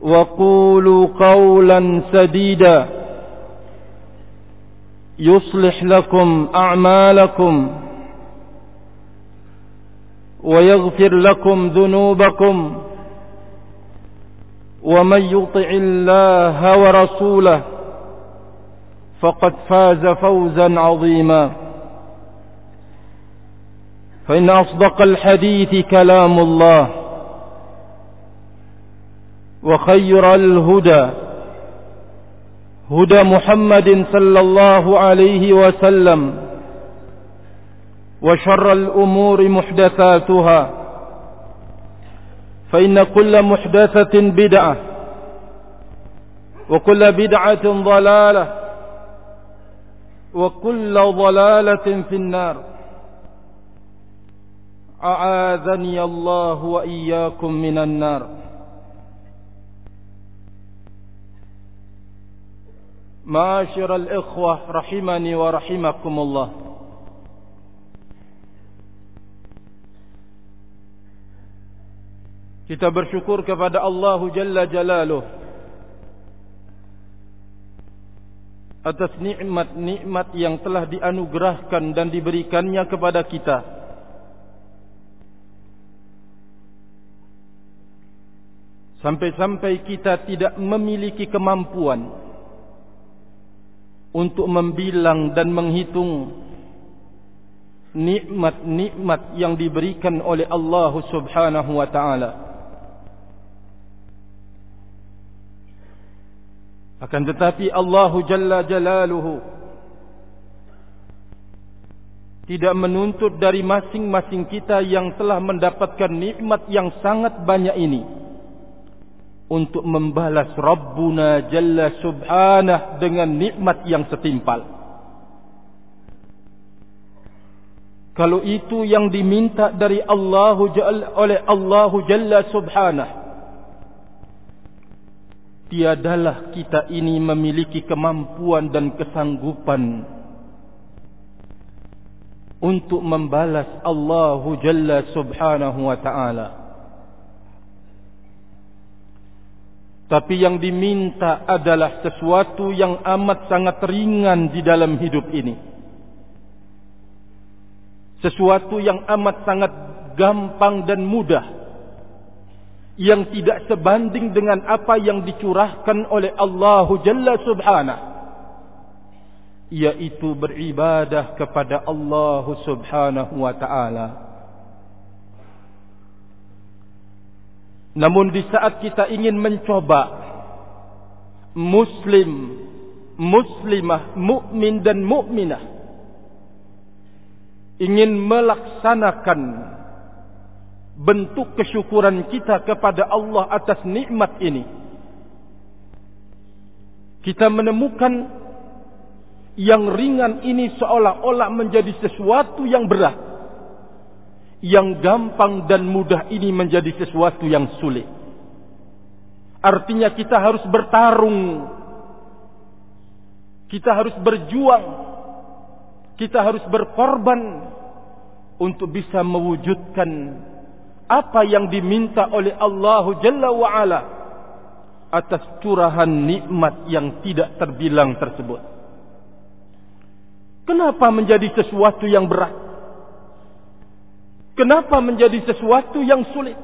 وقولوا قولا سديدا. يصلح لكم أعمالكم ويغفر لكم ذنوبكم ومن يطع الله ورسوله فقد فاز فوزا عظيما. فإن أصدق الحديث كلام الله. وخير الهدى. هدى محمد صلى الله عليه وسلم. وشر الأمور محدثاتها. فإن كل محدثة بدعة. وكل بدعة ضلالة. وكل ضلالة في النار. أعاذني الله وإياكم من النار. معاشر الإخوة رحمني ورحمكم الله Kita bersyukur kepada Allah Jalla Jalaluh atas nikmat-nikmat yang telah dianugerahkan dan diberikannya kepada kita. Sampai-sampai kita tidak memiliki kemampuan untuk membilang dan menghitung nikmat-nikmat yang diberikan oleh Allah Subhanahu wa taala. Akan tetapi Allah Jalla Jalaluhu tidak menuntut dari masing-masing kita yang telah mendapatkan nikmat yang sangat banyak ini untuk membalas Rabbuna Jalla Subhanah dengan nikmat yang setimpal. Kalau itu yang diminta dari Allah oleh Allah Jalla Subhanah, tiadalah kita ini memiliki kemampuan dan kesanggupan untuk membalas Allah Jalla Subhanahu wa taala. Tapi yang diminta adalah sesuatu yang amat sangat ringan di dalam hidup ini. Sesuatu yang amat sangat gampang dan mudah. Yang tidak sebanding dengan apa yang dicurahkan oleh Allah Jalla Subhanahu. Yaitu beribadah kepada Allah Subhanahu wa ta'ala. Namun di saat kita ingin mencoba muslim, muslimah, mukmin dan mukminah ingin melaksanakan bentuk kesyukuran kita kepada Allah atas nikmat ini kita menemukan yang ringan ini seolah-olah menjadi sesuatu yang berat yang gampang dan mudah ini menjadi sesuatu yang sulit artinya kita harus bertarung kita harus berjuang kita harus berkorban untuk bisa mewujudkan apa yang diminta oleh Allah Jalla wa Ala atas curahan nikmat yang tidak terbilang tersebut. Kenapa menjadi sesuatu yang berat? Kenapa menjadi sesuatu yang sulit?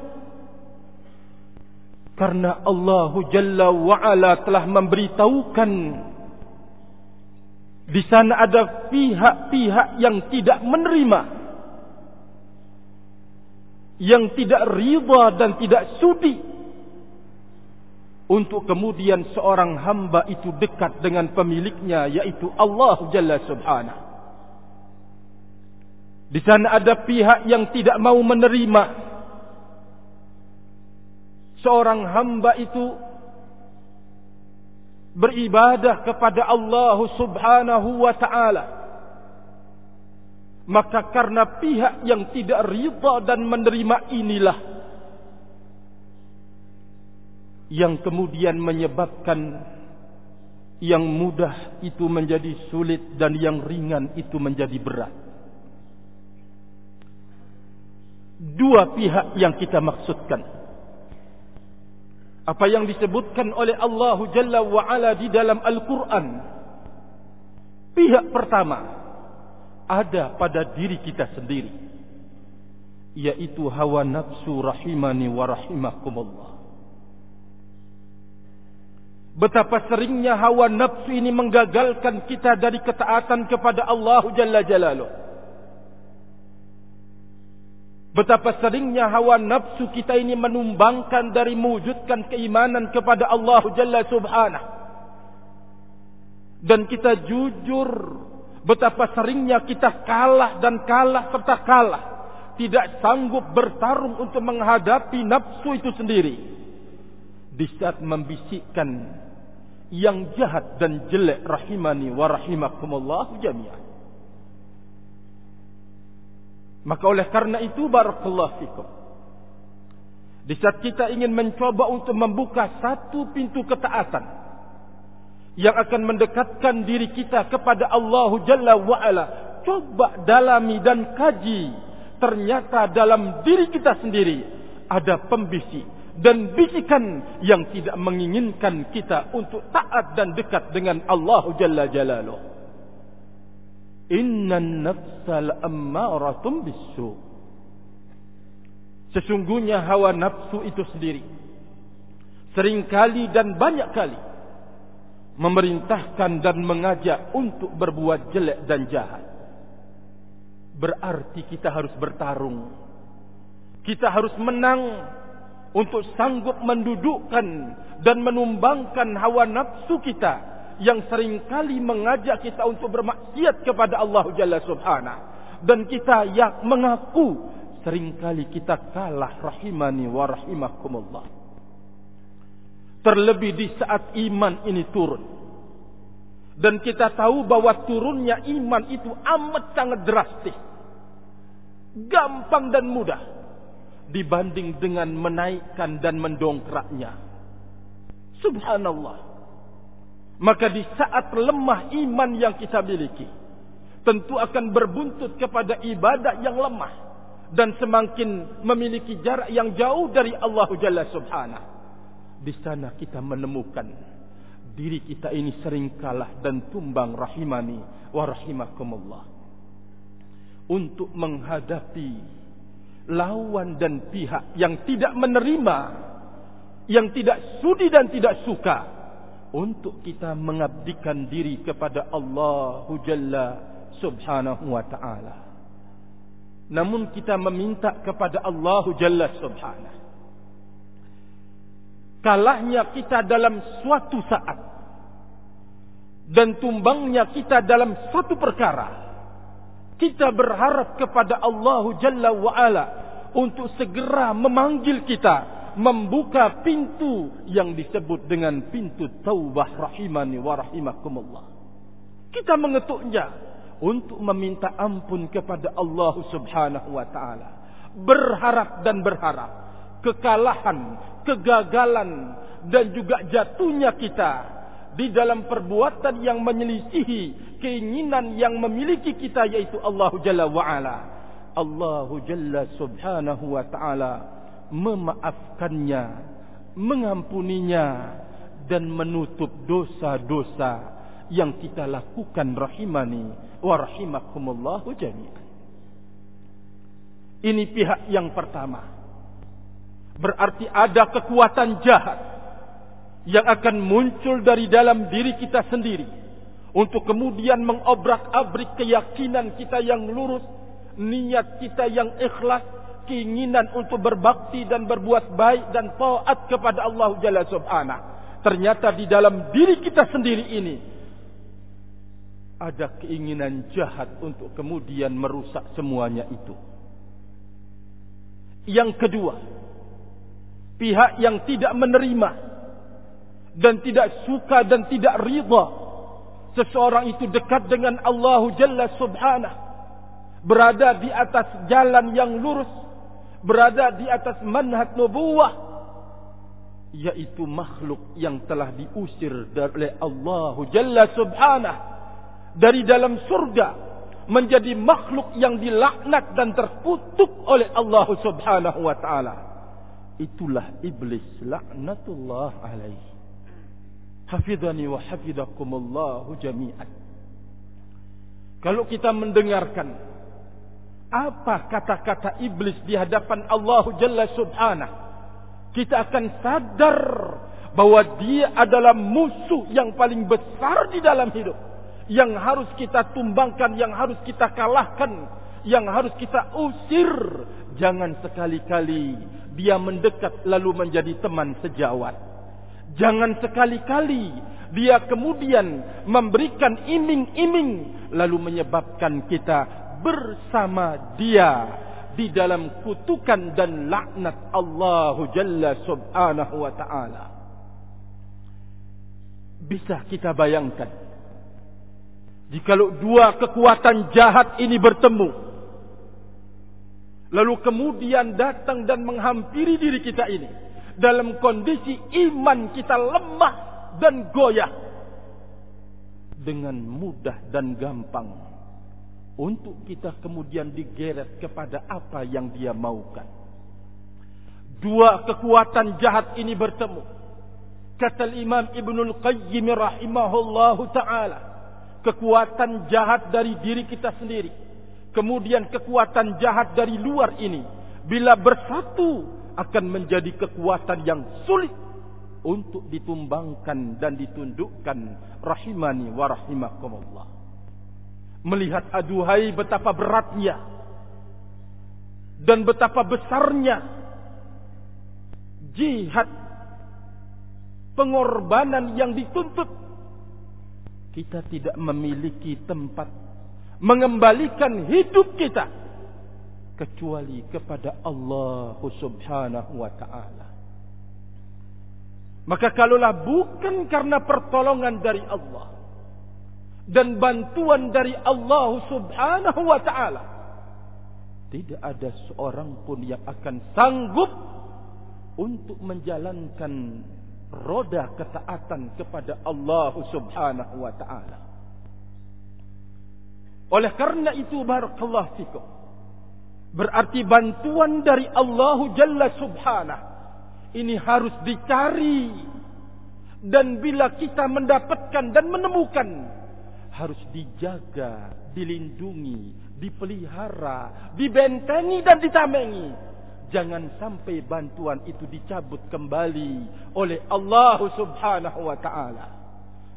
Karena Allah Jalla wa Ala telah memberitahukan di sana ada pihak-pihak yang tidak menerima yang tidak riba dan tidak sudi untuk kemudian seorang hamba itu dekat dengan pemiliknya yaitu Allah Jalla Subhanahu. Di sana ada pihak yang tidak mau menerima seorang hamba itu beribadah kepada Allah Subhanahu wa taala maka karena pihak yang tidak rida dan menerima inilah yang kemudian menyebabkan yang mudah itu menjadi sulit dan yang ringan itu menjadi berat. Dua pihak yang kita maksudkan. Apa yang disebutkan oleh Allah Jalla wa Ala di dalam Al-Quran. Pihak pertama ada pada diri kita sendiri yaitu hawa nafsu rahimani wa rahimakumullah betapa seringnya hawa nafsu ini menggagalkan kita dari ketaatan kepada Allah Jalla Jalaluh betapa seringnya hawa nafsu kita ini menumbangkan dari mewujudkan keimanan kepada Allah Jalla Subhanahu dan kita jujur Betapa seringnya kita kalah dan kalah serta kalah. Tidak sanggup bertarung untuk menghadapi nafsu itu sendiri. Di saat membisikkan yang jahat dan jelek rahimani wa rahimakumullah jami'an. Maka oleh karena itu barakallahu fikum. Di saat kita ingin mencoba untuk membuka satu pintu ketaatan yang akan mendekatkan diri kita kepada Allah Jalla wa'ala. Coba dalami dan kaji. Ternyata dalam diri kita sendiri ada pembisik dan bisikan yang tidak menginginkan kita untuk taat dan dekat dengan Allah Jalla Jalaluh. Inna nafsal ammaratum bisu. Sesungguhnya hawa nafsu itu sendiri. Seringkali dan banyak kali memerintahkan dan mengajak untuk berbuat jelek dan jahat. Berarti kita harus bertarung. Kita harus menang untuk sanggup mendudukkan dan menumbangkan hawa nafsu kita yang sering kali mengajak kita untuk bermaksiat kepada Allah Jalla Subhanahu dan kita yang mengaku sering kali kita kalah rahimani wa rahimakumullah Terlebih di saat iman ini turun. Dan kita tahu bahwa turunnya iman itu amat sangat drastis. Gampang dan mudah. Dibanding dengan menaikkan dan mendongkraknya. Subhanallah. Maka di saat lemah iman yang kita miliki. Tentu akan berbuntut kepada ibadah yang lemah. Dan semakin memiliki jarak yang jauh dari Allah Jalla Subhanahu. Di sana kita menemukan diri kita ini sering kalah dan tumbang rahimani wa rahimakumullah. Untuk menghadapi lawan dan pihak yang tidak menerima, yang tidak sudi dan tidak suka untuk kita mengabdikan diri kepada Allah Jalla Subhanahu wa taala. Namun kita meminta kepada Allah Jalla Subhanahu kalahnya kita dalam suatu saat dan tumbangnya kita dalam satu perkara Kita berharap kepada Allah Jalla wa'ala untuk segera memanggil kita. Membuka pintu yang disebut dengan pintu taubah rahimani wa rahimakumullah. Kita mengetuknya untuk meminta ampun kepada Allah subhanahu wa ta'ala. Berharap dan berharap. Kekalahan, kegagalan dan juga jatuhnya kita di dalam perbuatan yang menyelisihi keinginan yang memiliki kita yaitu Allah Jalla wa'ala. Allah Jalla subhanahu wa ta'ala memaafkannya, mengampuninya dan menutup dosa-dosa yang kita lakukan rahimani wa rahimakumullahu jami'an. Ini pihak yang pertama. Berarti ada kekuatan jahat yang akan muncul dari dalam diri kita sendiri untuk kemudian mengobrak-abrik keyakinan kita yang lurus, niat kita yang ikhlas, keinginan untuk berbakti dan berbuat baik dan taat kepada Allah Jalla Subhanahu. Ternyata di dalam diri kita sendiri ini ada keinginan jahat untuk kemudian merusak semuanya itu. Yang kedua, pihak yang tidak menerima dan tidak suka dan tidak rida seseorang itu dekat dengan Allah Jalla Subhanahu berada di atas jalan yang lurus berada di atas manhaj nubuwah yaitu makhluk yang telah diusir oleh Allah Jalla Subhanahu dari dalam surga menjadi makhluk yang dilaknat dan terkutuk oleh Allah Subhanahu wa taala itulah iblis laknatullah alaihi Hafidhani wa hafidhakumullahu jami'an. Kalau kita mendengarkan apa kata-kata iblis di hadapan Allah Jalla Subhanahu, kita akan sadar bahwa dia adalah musuh yang paling besar di dalam hidup. Yang harus kita tumbangkan, yang harus kita kalahkan, yang harus kita usir. Jangan sekali-kali dia mendekat lalu menjadi teman sejawat. Jangan sekali-kali dia kemudian memberikan iming-iming lalu menyebabkan kita bersama dia di dalam kutukan dan laknat Allah Jalla Subhanahu wa taala. Bisa kita bayangkan jikalau dua kekuatan jahat ini bertemu lalu kemudian datang dan menghampiri diri kita ini dalam kondisi iman kita lemah dan goyah dengan mudah dan gampang untuk kita kemudian digeret kepada apa yang dia maukan. Dua kekuatan jahat ini bertemu. Kata Imam Ibnul Qayyim rahimahullahu taala, kekuatan jahat dari diri kita sendiri, kemudian kekuatan jahat dari luar ini bila bersatu akan menjadi kekuatan yang sulit untuk ditumbangkan dan ditundukkan rahimani wa rahimakumullah. Melihat aduhai betapa beratnya dan betapa besarnya jihad pengorbanan yang dituntut kita tidak memiliki tempat mengembalikan hidup kita kecuali kepada Allah Subhanahu wa taala. Maka kalaulah bukan karena pertolongan dari Allah dan bantuan dari Allah Subhanahu wa taala, tidak ada seorang pun yang akan sanggup untuk menjalankan roda ketaatan kepada Allah Subhanahu wa taala. Oleh karena itu barakallahu fikum Berarti bantuan dari Allah Jalla Subhanah. Ini harus dicari. Dan bila kita mendapatkan dan menemukan. Harus dijaga, dilindungi, dipelihara, dibentengi dan ditamengi. Jangan sampai bantuan itu dicabut kembali oleh Allah Subhanahu wa taala.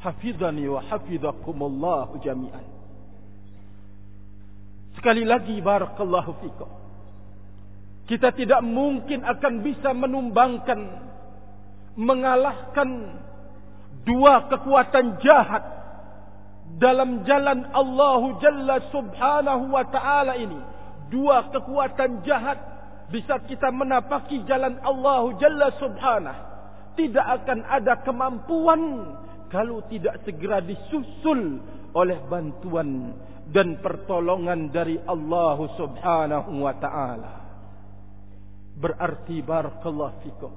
Hafizani wa hafizakumullah jami'an. Sekali lagi barakallahu fikum. Kita tidak mungkin akan bisa menumbangkan mengalahkan dua kekuatan jahat dalam jalan Allah Jalla Subhanahu wa taala ini. Dua kekuatan jahat bisa kita menapaki jalan Allah Jalla Subhanahu. Tidak akan ada kemampuan kalau tidak segera disusul oleh bantuan dan pertolongan dari Allah Subhanahu wa taala. Berarti barakallahu fikum.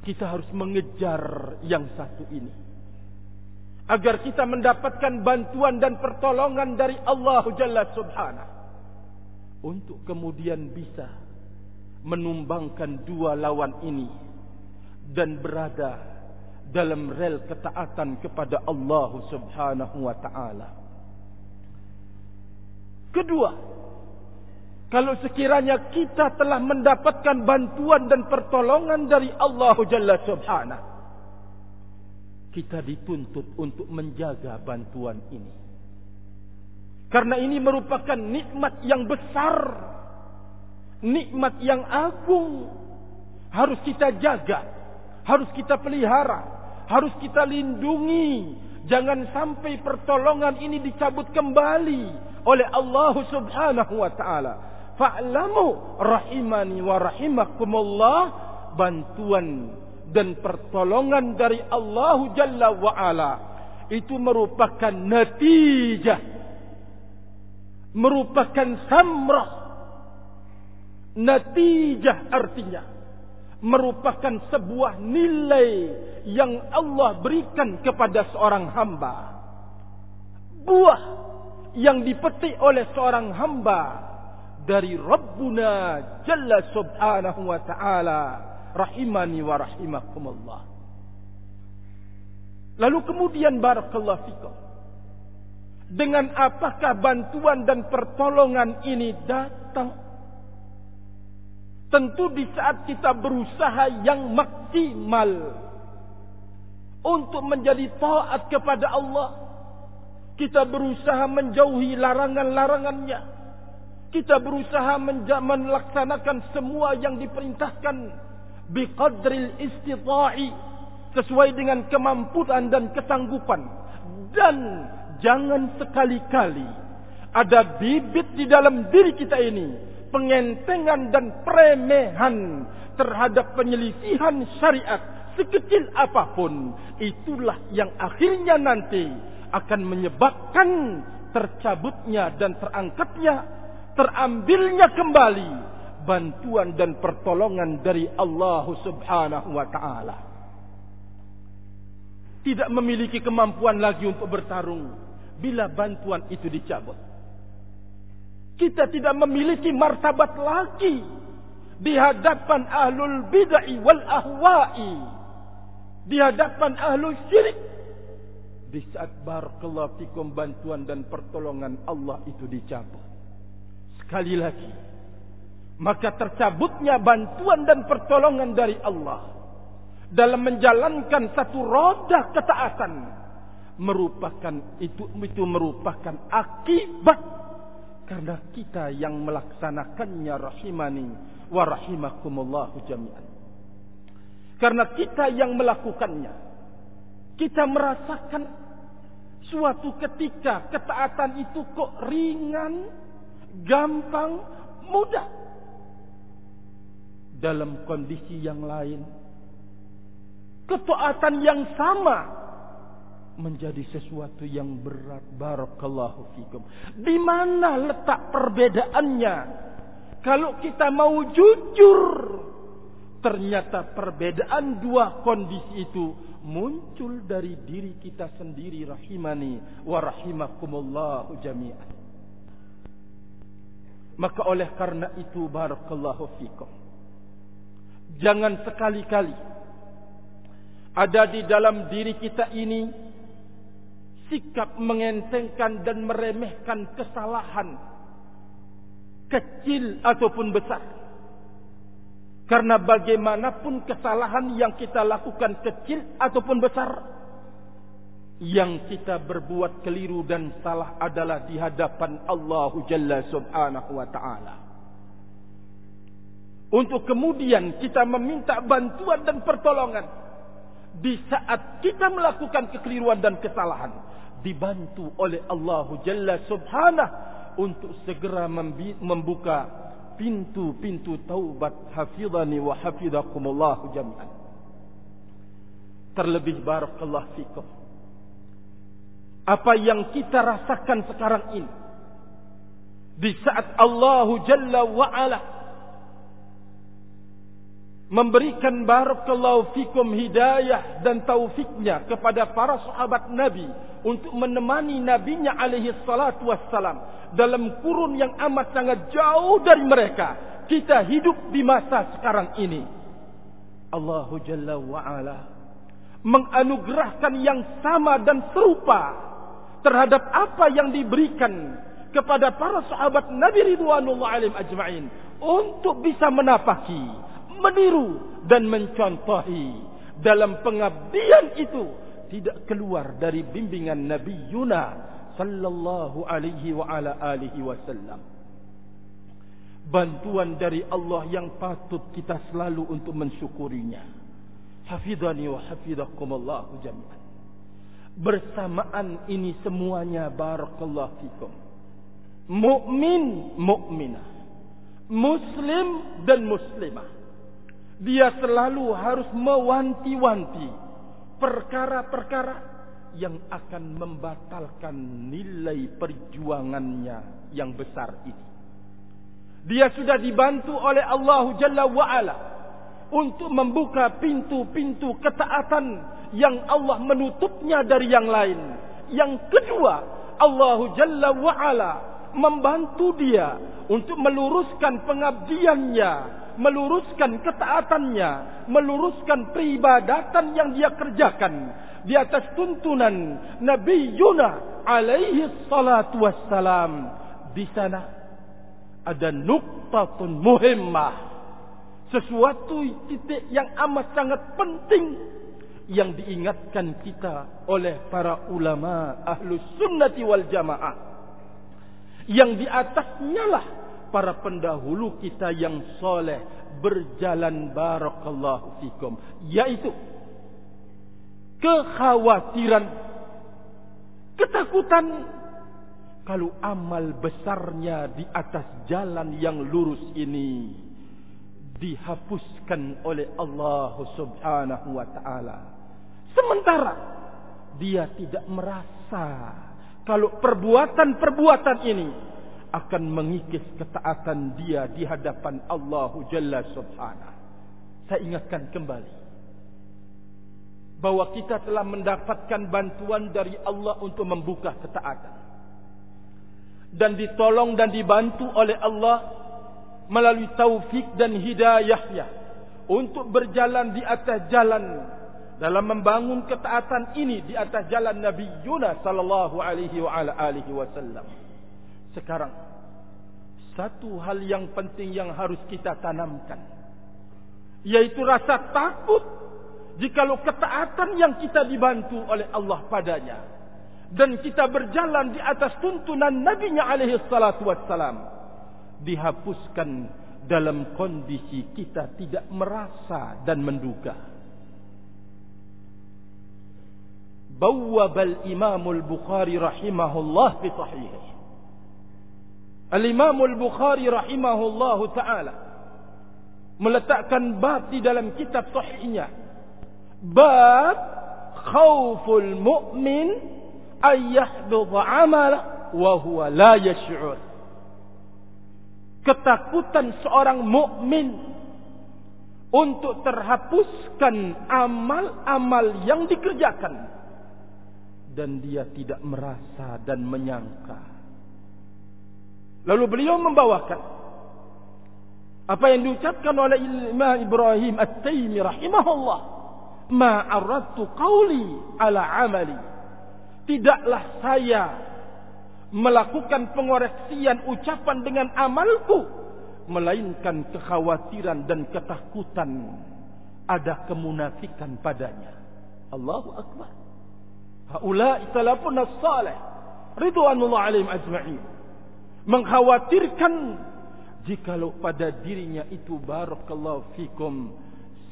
Kita harus mengejar yang satu ini agar kita mendapatkan bantuan dan pertolongan dari Allah Jalla Subhanahu untuk kemudian bisa menumbangkan dua lawan ini dan berada dalam rel ketaatan kepada Allah Subhanahu wa taala. Kedua, kalau sekiranya kita telah mendapatkan bantuan dan pertolongan dari Allah Jalla Subhanahu kita dituntut untuk menjaga bantuan ini. Karena ini merupakan nikmat yang besar. Nikmat yang agung. Harus kita jaga. Harus kita pelihara. Harus kita lindungi. Jangan sampai pertolongan ini dicabut kembali oleh Allah subhanahu wa ta'ala. Fa'lamu rahimani wa rahimakumullah. Bantuan dan pertolongan dari Allah Jalla wa'ala itu merupakan natijah merupakan samrah. Natijah artinya merupakan sebuah nilai yang Allah berikan kepada seorang hamba. Buah yang dipetik oleh seorang hamba dari Rabbuna Jalla Subhanahu wa taala rahimani wa rahimakumullah. Lalu kemudian barakallahu fikum. Dengan apakah bantuan dan pertolongan ini datang? Tentu di saat kita berusaha yang maksimal untuk menjadi taat kepada Allah. Kita berusaha menjauhi larangan-larangannya. Kita berusaha melaksanakan semua yang diperintahkan biqadril istita'i sesuai dengan kemampuan dan kesanggupan. Dan jangan sekali-kali ada bibit di dalam diri kita ini pengentengan dan premehan terhadap penyelisihan syariat sekecil apa pun. Itulah yang akhirnya nanti akan menyebabkan tercabutnya dan terangkatnya terambilnya kembali bantuan dan pertolongan dari Allah Subhanahu wa taala. Tidak memiliki kemampuan lagi untuk bertarung bila bantuan itu dicabut. Kita tidak memiliki martabat lagi di hadapan ahlul bid'ah wal ahwa'i. Di hadapan ahlul syirik. Di saat barakallahu fikum bantuan dan pertolongan Allah itu dicabut. Sekali lagi maka tercabutnya bantuan dan pertolongan dari Allah dalam menjalankan satu roda ketaatan merupakan itu itu merupakan akibat karena kita yang melaksanakannya rahimani wa rahimakumullah jami'an. Karena kita yang melakukannya kita merasakan suatu ketika ketaatan itu kok ringan gampang mudah dalam kondisi yang lain. Ketaatan yang sama menjadi sesuatu yang berat. Barakallahu fikum. Di mana letak perbedaannya? Kalau kita mau jujur, ternyata perbedaan dua kondisi itu muncul dari diri kita sendiri rahimani wa rahimakumullahu jami'an. Maka oleh karena itu barakallahu fikum Jangan sekali-kali ada di dalam diri kita ini sikap mengentengkan dan meremehkan kesalahan kecil ataupun besar. Karena bagaimanapun kesalahan yang kita lakukan kecil ataupun besar, yang kita berbuat keliru dan salah adalah di hadapan Allah Jalla Subhanahu wa taala untuk kemudian kita meminta bantuan dan pertolongan di saat kita melakukan kekeliruan dan kesalahan dibantu oleh Allah Jalla Subhanahu untuk segera membuka pintu-pintu taubat hafizani wa hafizakumullah jami'an. Terlebih barakallahu fikum. Apa yang kita rasakan sekarang ini di saat Allah Jalla wa Ala memberikan barakallahu fikum hidayah dan taufiknya kepada para sahabat Nabi untuk menemani nabinya alaihi salatu wassalam dalam kurun yang amat sangat jauh dari mereka. Kita hidup di masa sekarang ini. Allahu Jalla wa Ala menganugerahkan yang sama dan serupa terhadap apa yang diberikan kepada para sahabat Nabi Ridwanullah alim ajma'in untuk bisa menapaki meniru dan mencontohi. Dalam pengabdian itu tidak keluar dari bimbingan Nabi Yuna sallallahu alaihi wa ala alihi wasallam. Bantuan dari Allah yang patut kita selalu untuk mensyukurinya. Hafizani wa hafizakumullah jami'an. Bersamaan ini semuanya barakallahu fikum. Mukmin mukminah muslim dan muslimah dia selalu harus mewanti-wanti perkara-perkara yang akan membatalkan nilai perjuangannya yang besar ini. Dia sudah dibantu oleh Allah Jalla wa'ala untuk membuka pintu-pintu ketaatan yang Allah menutupnya dari yang lain. Yang kedua, Allah Jalla wa'ala membantu dia untuk meluruskan pengabdiannya meluruskan ketaatannya, meluruskan peribadatan yang dia kerjakan di atas tuntunan Nabi Yuna alaihi salatu wassalam. Di sana ada nuktatun muhimmah. Sesuatu titik yang amat sangat penting yang diingatkan kita oleh para ulama ahlus sunnati wal jamaah. Yang di atasnya lah para pendahulu kita yang soleh berjalan barakallahu fikum yaitu kekhawatiran ketakutan kalau amal besarnya di atas jalan yang lurus ini dihapuskan oleh Allah Subhanahu wa taala. Sementara dia tidak merasa kalau perbuatan-perbuatan ini akan mengikis ketaatan dia di hadapan Allah Jalla Subhanahu. Saya ingatkan kembali bahwa kita telah mendapatkan bantuan dari Allah untuk membuka ketaatan dan ditolong dan dibantu oleh Allah melalui taufik dan hidayahnya untuk berjalan di atas jalan dalam membangun ketaatan ini di atas jalan Nabi Yunus sallallahu alaihi wa ala alihi wasallam. Sekarang satu hal yang penting yang harus kita tanamkan yaitu rasa takut jikalau ketaatan yang kita dibantu oleh Allah padanya dan kita berjalan di atas tuntunan Nabi-Nya alaihi salatu wassalam dihapuskan dalam kondisi kita tidak merasa dan menduga. Bawwabal Imam Al-Bukhari rahimahullah fi sahihih Al-Imam Al-Bukhari rahimahullahu taala meletakkan bab di dalam kitab sahihnya. Bab khauful mu'min ay yahdud 'amala wa huwa la yash'ur. Ketakutan seorang mukmin untuk terhapuskan amal-amal yang dikerjakan dan dia tidak merasa dan menyangka Lalu beliau membawakan apa yang diucapkan oleh Imam Ibrahim At-Taimi rahimahullah, "Ma aradtu qawli ala amali." Tidaklah saya melakukan pengoreksian ucapan dengan amalku, melainkan kekhawatiran dan ketakutan ada kemunafikan padanya. Allahu akbar. Haula'i salafun as-salih ridwanullah alaihim ajma'in mengkhawatirkan jikalau pada dirinya itu barakallahu fikum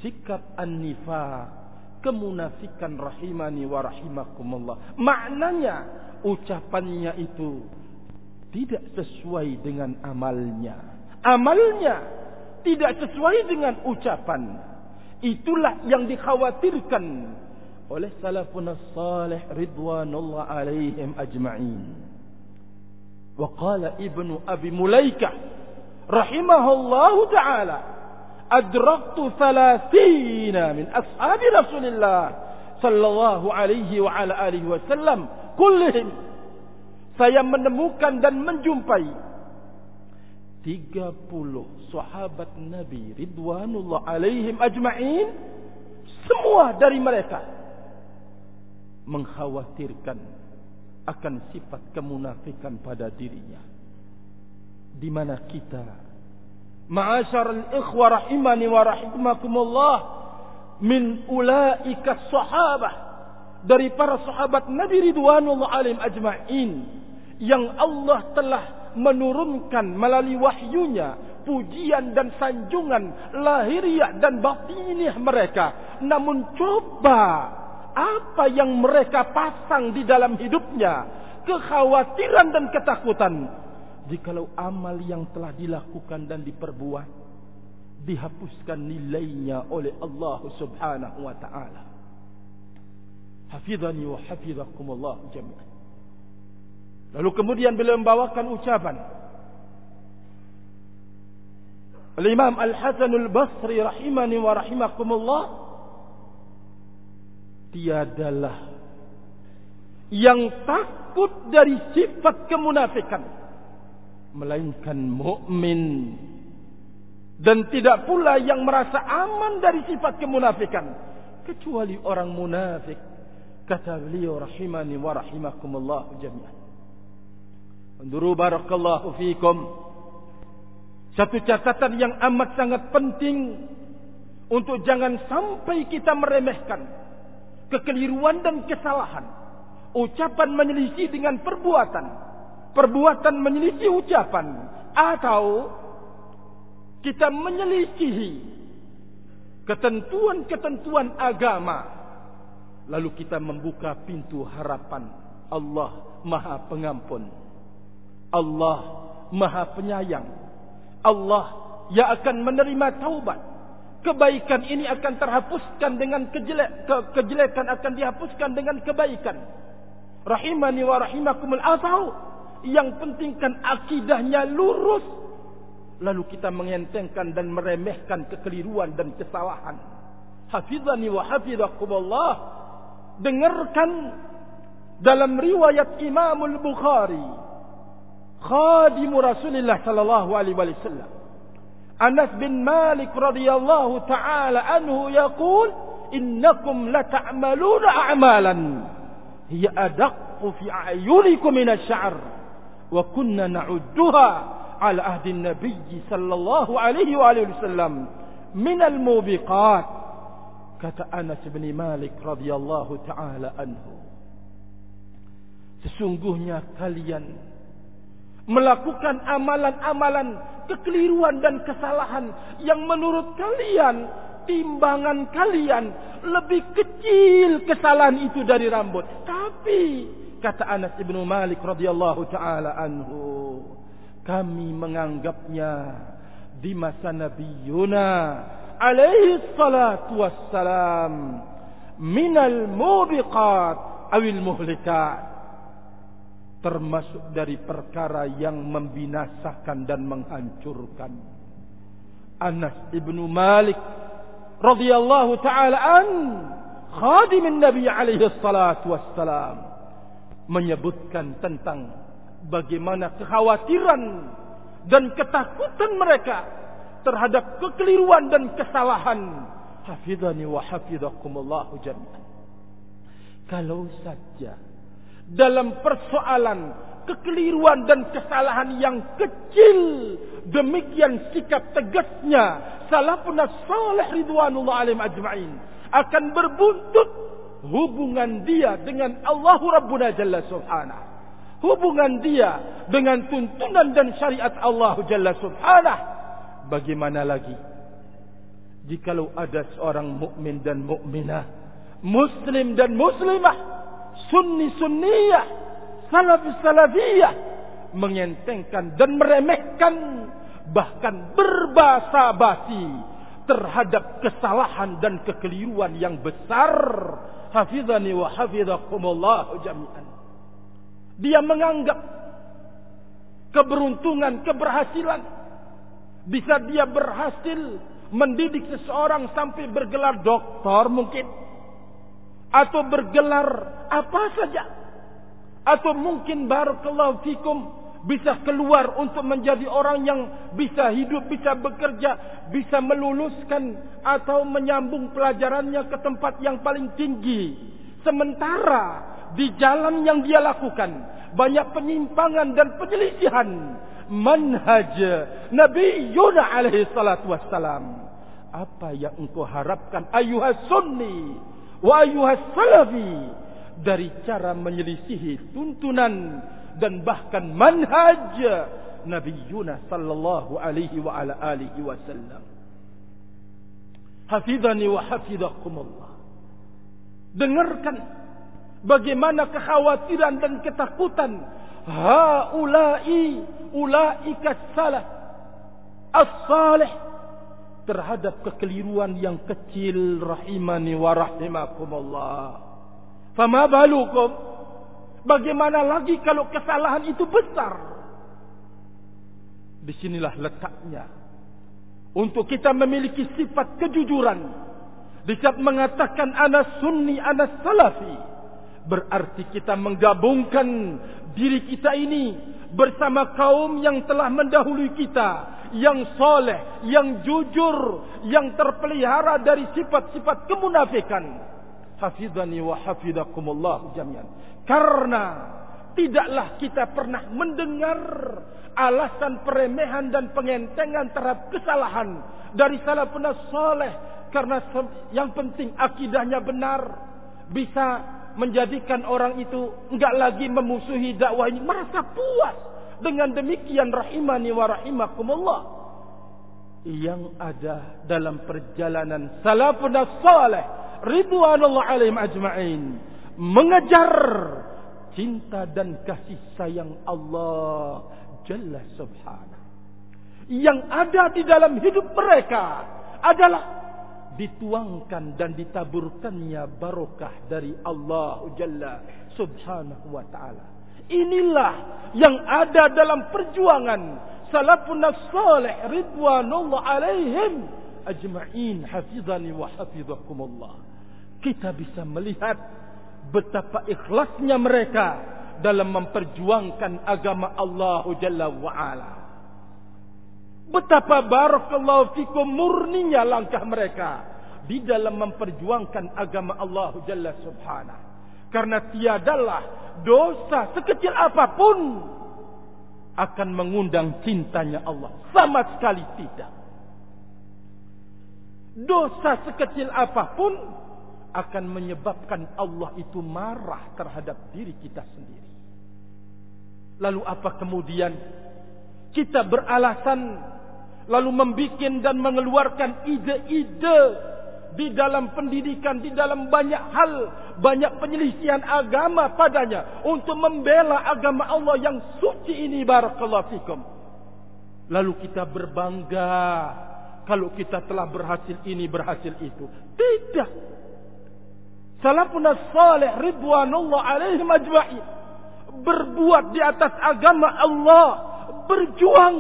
sikap an-nifaq kemunafikan rahimani wa rahimakumullah. Maknanya ucapannya itu tidak sesuai dengan amalnya. Amalnya tidak sesuai dengan ucapan. Itulah yang dikhawatirkan oleh salafun salih ridwanullah alaihim ajma'in. Wa qala ibnu Abi Mulaikah rahimahullahu ta'ala adraktu thalathina min ashabi Rasulillah sallallahu alaihi wa ala alihi wasallam kullihim saya menemukan dan menjumpai 30 sahabat Nabi ridwanullah alaihim ajma'in. Semua dari mereka mengkhawatirkan akan sifat kemunafikan pada dirinya. Di mana kita? Ma'asyar al-ikhwa rahimani wa rahimakumullah min ulaika sahabah. Dari para sahabat Nabi ridwanullah alaihim ajma'in yang Allah telah menurunkan melalui wahyunya pujian dan sanjungan lahiriah dan batiniah mereka. Namun coba apa yang mereka pasang di dalam hidupnya kekhawatiran dan ketakutan jikalau amal yang telah dilakukan dan diperbuat dihapuskan nilainya oleh Allah Subhanahu wa taala. Hafizani wa hafizakumullah jami'an. Lalu kemudian beliau membawakan ucapan Al-Imam Al-Hasan Al-Basri rahimani wa rahimakumullah tiadalah yang takut dari sifat kemunafikan melainkan mukmin. Dan tidak pula yang merasa aman dari sifat kemunafikan kecuali orang munafik. Kata beliau rahimani wa rahimakumullah jami'an. Anduru barakallahu fikum. Satu catatan yang amat sangat penting untuk jangan sampai kita meremehkan kekeliruan dan kesalahan. Ucapan menyelisih dengan perbuatan. Perbuatan menyelisih ucapan. Atau kita menyelisihi ketentuan-ketentuan agama. Lalu kita membuka pintu harapan. Allah Maha Pengampun. Allah Maha Penyayang. Allah yang akan menerima taubat kebaikan ini akan terhapuskan dengan kejelek, ke, kejelekan akan dihapuskan dengan kebaikan rahimani wa rahimakumul atau yang penting kan akidahnya lurus. Lalu kita mengentengkan dan meremehkan kekeliruan dan kesalahan. Hafizani wa hafizakumullah. Dengarkan dalam riwayat Imam Al-Bukhari. Khadim Rasulullah sallallahu alaihi wasallam. أنس بن مالك رضي الله تعالى عنه يقول إنكم لتعملون أعمالا هي أدق في أعينكم من الشعر وكنا نعدها على عهد النبي صلى الله عليه وآله وسلم من الموبقات kata Anas bin Malik radhiyallahu taala anhu Sesungguhnya kalian melakukan amalan-amalan kekeliruan dan kesalahan yang menurut kalian timbangan kalian lebih kecil kesalahan itu dari rambut. Tapi Kata Anas ibnu Malik radhiyallahu taala anhu, kami menganggapnya di masa Nabi Yuna alaihi salatu wassalam minal mubiqat awil muhlikat termasuk dari perkara yang membinasakan dan menghancurkan. Anas ibnu Malik radhiyallahu taala an khadim Nabi alaihi salatu wassalam menyebutkan tentang bagaimana kekhawatiran dan ketakutan mereka terhadap kekeliruan dan kesalahan. Hafidhani wa hafidhakumullahu jami'an. Kalau saja dalam persoalan kekeliruan dan kesalahan yang kecil demikian sikap tegasnya salafun salih ridwanullah alaihim ajma'in akan berbuntut hubungan dia dengan Allah Rabbuna Jalla Subhanahu. Hubungan dia dengan tuntunan dan syariat Allah Jalla Subhanahu. Bagaimana lagi? Jikalau ada seorang mukmin dan mukminah muslim dan muslimah, sunni sunniyah, salafi salafiyah mengentengkan dan meremehkan bahkan berbahasa basi terhadap kesalahan dan kekeliruan yang besar. Hafizani wa hafizakumullah jami'an. Dia menganggap keberuntungan, keberhasilan bisa dia berhasil mendidik seseorang sampai bergelar doktor mungkin atau bergelar apa saja atau mungkin barakallahu fikum bisa keluar untuk menjadi orang yang bisa hidup, bisa bekerja, bisa meluluskan atau menyambung pelajarannya ke tempat yang paling tinggi. Sementara di jalan yang dia lakukan banyak penyimpangan dan penyelisihan manhaj Nabi Yuna alaihi salatu wassalam. Apa yang engkau harapkan ayuhas sunni wa ayuhas salafi dari cara menyelisihi tuntunan dan bahkan manhaj Nabi Yunus sallallahu alaihi wa ala alihi wasallam. Hafizani wa hafizakumullah. Dengarkan bagaimana kekhawatiran dan ketakutan haula'i ulaika salaf as-salih terhadap kekeliruan yang kecil rahimani wa rahimakumullah. Fama balukum Bagaimana lagi kalau kesalahan itu besar? Di sinilah letaknya. Untuk kita memiliki sifat kejujuran. Di saat mengatakan anas sunni, anas salafi. Berarti kita menggabungkan diri kita ini bersama kaum yang telah mendahului kita. Yang soleh, yang jujur, yang terpelihara dari sifat-sifat kemunafikan. Hafizani wa hafizakumullah jami'an. Karena tidaklah kita pernah mendengar alasan peremehan dan pengentengan terhadap kesalahan dari salafun saleh karena yang penting akidahnya benar bisa menjadikan orang itu enggak lagi memusuhi dakwah ini merasa puas dengan demikian rahimani wa rahimakumullah yang ada dalam perjalanan salafun saleh ridwanullah alaihim ajma'in mengejar cinta dan kasih sayang Allah Jalla Subhanahu. Yang ada di dalam hidup mereka adalah dituangkan dan ditaburkannya barokah dari Allah Jalla Subhanahu wa taala. Inilah yang ada dalam perjuangan salafun salih ridwanullah alaihim ajma'in hafizani wa hafizakumullah. Kita bisa melihat betapa ikhlasnya mereka dalam memperjuangkan agama Allah Jalla wa ala. Betapa barakallahu fikum murninya langkah mereka di dalam memperjuangkan agama Allah Jalla subhanahu. Karena tiadalah dosa sekecil apa pun akan mengundang cintanya Allah. Sama sekali tidak. Dosa sekecil apa pun akan menyebabkan Allah itu marah terhadap diri kita sendiri. Lalu apa kemudian kita beralasan lalu membuat dan mengeluarkan ide-ide di dalam pendidikan, di dalam banyak hal, banyak penyelisihan agama padanya untuk membela agama Allah yang suci ini barakallahu fikum. Lalu kita berbangga kalau kita telah berhasil ini, berhasil itu. Tidak. Salafun salih ridwanullah alaihim ajma'in. Berbuat di atas agama Allah. Berjuang.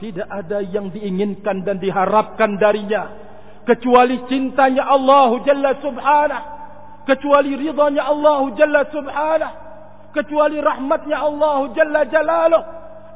Tidak ada yang diinginkan dan diharapkan darinya. Kecuali cintanya Allah Jalla Subhanah. Kecuali ridhanya Allah Jalla Subhanah. Kecuali rahmatnya Allah Jalla Jalaluh.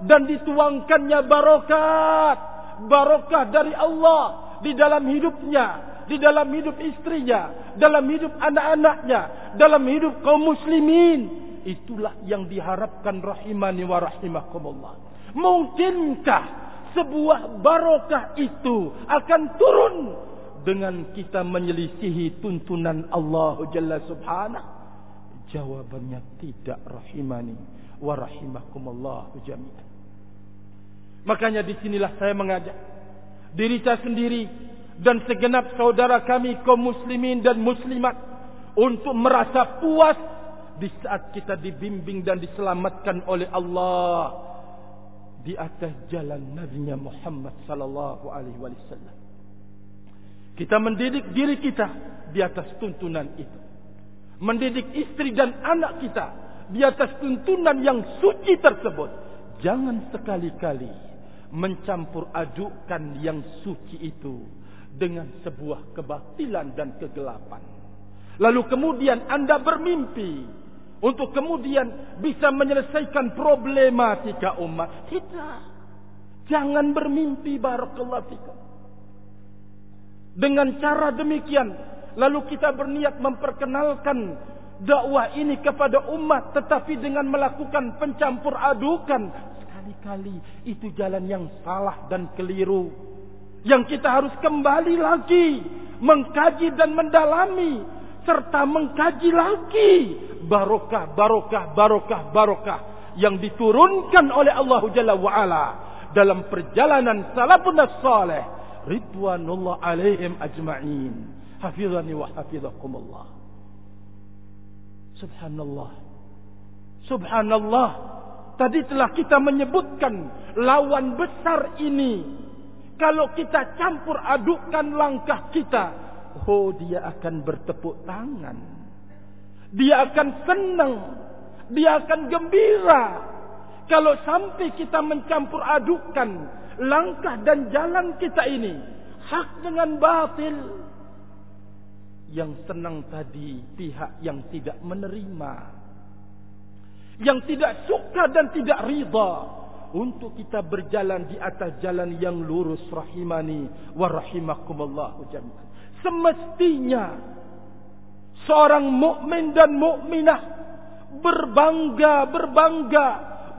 Dan dituangkannya barokat. Barokah dari Allah di dalam hidupnya di dalam hidup istrinya, dalam hidup anak-anaknya, dalam hidup kaum muslimin. Itulah yang diharapkan rahimani wa rahimakumullah. Mungkinkah sebuah barokah itu akan turun dengan kita menyelisihi tuntunan Allah Jalla Subhanahu? Jawabannya tidak rahimani wa rahimakumullah jami'an. Makanya di sinilah saya mengajak diri saya sendiri dan segenap saudara kami kaum muslimin dan muslimat untuk merasa puas di saat kita dibimbing dan diselamatkan oleh Allah di atas jalan Nabi Muhammad sallallahu alaihi wasallam. Kita mendidik diri kita di atas tuntunan itu. Mendidik istri dan anak kita di atas tuntunan yang suci tersebut. Jangan sekali-kali mencampur adukkan yang suci itu dengan sebuah kebatilan dan kegelapan. Lalu kemudian anda bermimpi untuk kemudian bisa menyelesaikan problematika umat. Tidak. Jangan bermimpi barakallahu fikum. Dengan cara demikian, lalu kita berniat memperkenalkan dakwah ini kepada umat tetapi dengan melakukan pencampur adukan. Sekali-kali itu jalan yang salah dan keliru yang kita harus kembali lagi mengkaji dan mendalami serta mengkaji lagi barokah barokah barokah barokah yang diturunkan oleh Allah Jalla wa ala dalam perjalanan salafun salih ridwanullah alaihim ajma'in. Hafizani wa hafizakumullah. Subhanallah. Subhanallah. Tadi telah kita menyebutkan lawan besar ini. Kalau kita campur adukkan langkah kita oh dia akan bertepuk tangan. Dia akan senang. Dia akan gembira. Kalau sampai kita mencampur adukkan langkah dan jalan kita ini hak dengan batil. Yang senang tadi pihak yang tidak menerima. Yang tidak suka dan tidak ridha. Untuk kita berjalan di atas jalan yang lurus rahimani wa rahimakumullah jami'an. Semestinya seorang mukmin dan mukminah berbangga berbangga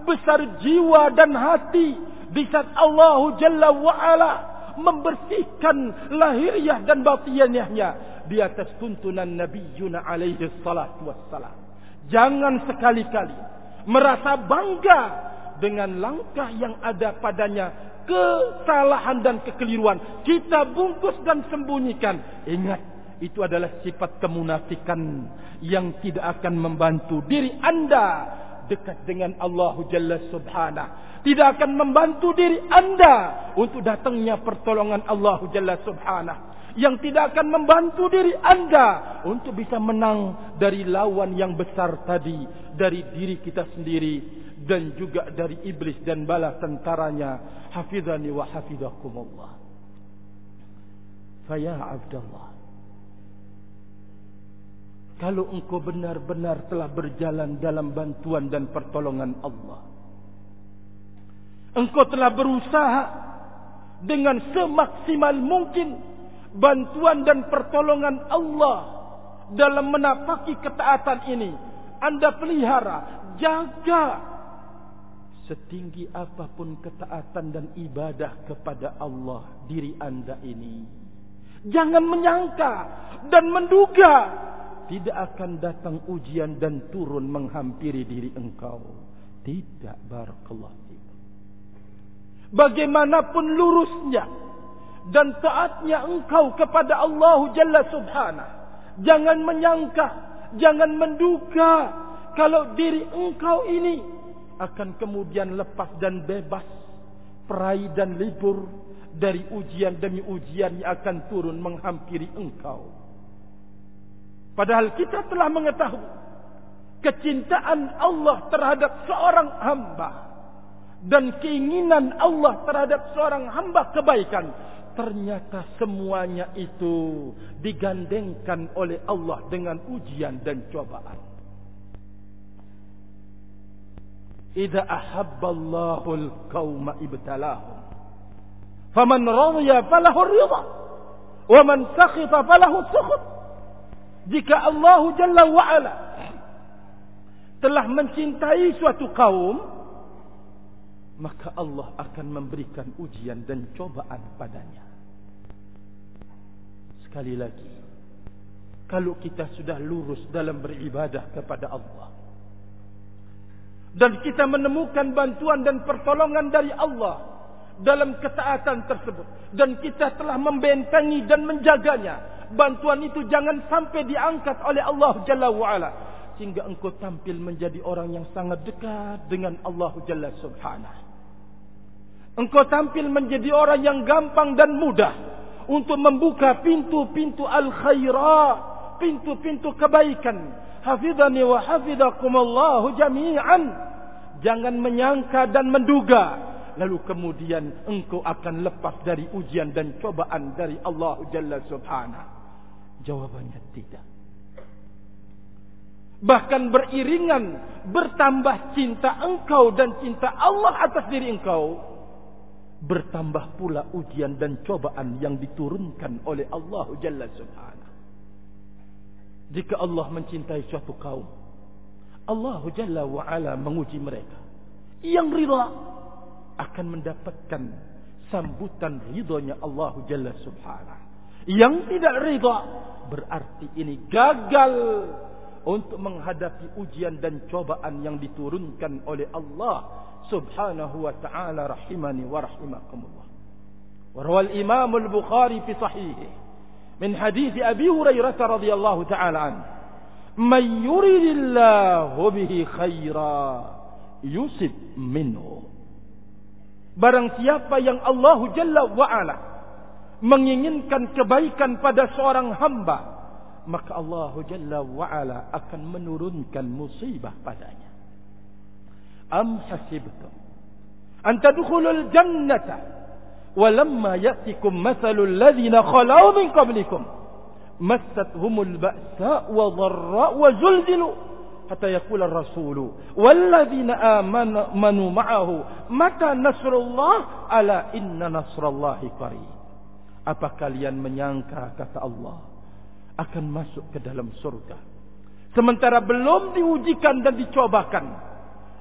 besar jiwa dan hati di saat Allah Jalla wa'ala membersihkan lahiriah dan batiniahnya di atas tuntunan Nabi Yuna alaihi salatu wassalam. Jangan sekali-kali merasa bangga dengan langkah yang ada padanya kesalahan dan kekeliruan. Kita bungkus dan sembunyikan. Ingat, itu adalah sifat kemunafikan yang tidak akan membantu diri anda dekat dengan Allah Jalla Subhanahu. Tidak akan membantu diri anda untuk datangnya pertolongan Allah Jalla Subhanahu. Yang tidak akan membantu diri anda untuk bisa menang dari lawan yang besar tadi. Dari diri kita sendiri. Dan juga dari iblis dan bala tentaranya. Hafidhani wa hafidhakumullah. Faya Abdullah. Kalau engkau benar-benar telah berjalan dalam bantuan dan pertolongan Allah. Engkau telah berusaha dengan semaksimal mungkin bantuan dan pertolongan Allah dalam menapaki ketaatan ini. Anda pelihara, jaga setinggi apa pun ketaatan dan ibadah kepada Allah diri anda ini. Jangan menyangka dan menduga tidak akan datang ujian dan turun menghampiri diri engkau. Tidak barakallahu Bagaimanapun lurusnya dan taatnya engkau kepada Allah Jalla Subhanahu, jangan menyangka, jangan menduga kalau diri engkau ini akan kemudian lepas dan bebas, perai dan libur dari ujian demi ujian yang akan turun menghampiri engkau. Padahal kita telah mengetahui kecintaan Allah terhadap seorang hamba dan keinginan Allah terhadap seorang hamba kebaikan ternyata semuanya itu digandengkan oleh Allah dengan ujian dan cobaan. Idza ahabballahu al-qauma ibtalahum. Faman radiya falahu ridha wa man sakhita falahu sukhut. Jika Allah Jalla wa'ala telah mencintai suatu kaum, maka Allah akan memberikan ujian dan cobaan padanya. Sekali lagi, kalau kita sudah lurus dalam beribadah kepada Allah, dan kita menemukan bantuan dan pertolongan dari Allah dalam ketaatan tersebut, dan kita telah membentengi dan menjaganya, bantuan itu jangan sampai diangkat oleh Allah Jalla wa'ala. Sehingga engkau tampil menjadi orang yang sangat dekat dengan Allah Jalla subhanahu. Engkau tampil menjadi orang yang gampang dan mudah untuk membuka pintu-pintu al-khairat, pintu-pintu kebaikan. Hafidhani wa hafidhakumullahu jami'an. Jangan menyangka dan menduga lalu kemudian engkau akan lepas dari ujian dan cobaan dari Allah Jalla Subhanahu. Jawabannya tidak. Bahkan beriringan bertambah cinta engkau dan cinta Allah atas diri engkau bertambah pula ujian dan cobaan yang diturunkan oleh Allah Jalla Subhanahu. Jika Allah mencintai suatu kaum, Allah Jalla wa ala menguji mereka. Yang rida akan mendapatkan sambutan ridhonya Allah Jalla Subhanahu yang tidak ridha berarti ini gagal untuk menghadapi ujian dan cobaan yang diturunkan oleh Allah subhanahu wa ta'ala rahimani wa rahimakumullah. Warwal imam al-bukhari fi sahihih min hadithi abi hurairah radhiyallahu ta'ala an. Man yuridillahu bihi khaira yusib minhu. Barang siapa yang Allah jalla wa ala menginginkan kebaikan pada seorang hamba, maka Allah Jalla wa'ala akan menurunkan musibah padanya. أم حسبتم أن تدخلوا الجنة ولما يأتكم مثل الذين خلوا من قبلكم مستهم البأساء وضراء وزلزلوا حتى يقول الرسول والذين آمنوا معه متى نصر الله ألا إن نصر الله قريب apa kalian menyangka kata Allah akan masuk ke dalam surga sementara belum diujikan dan dicobakan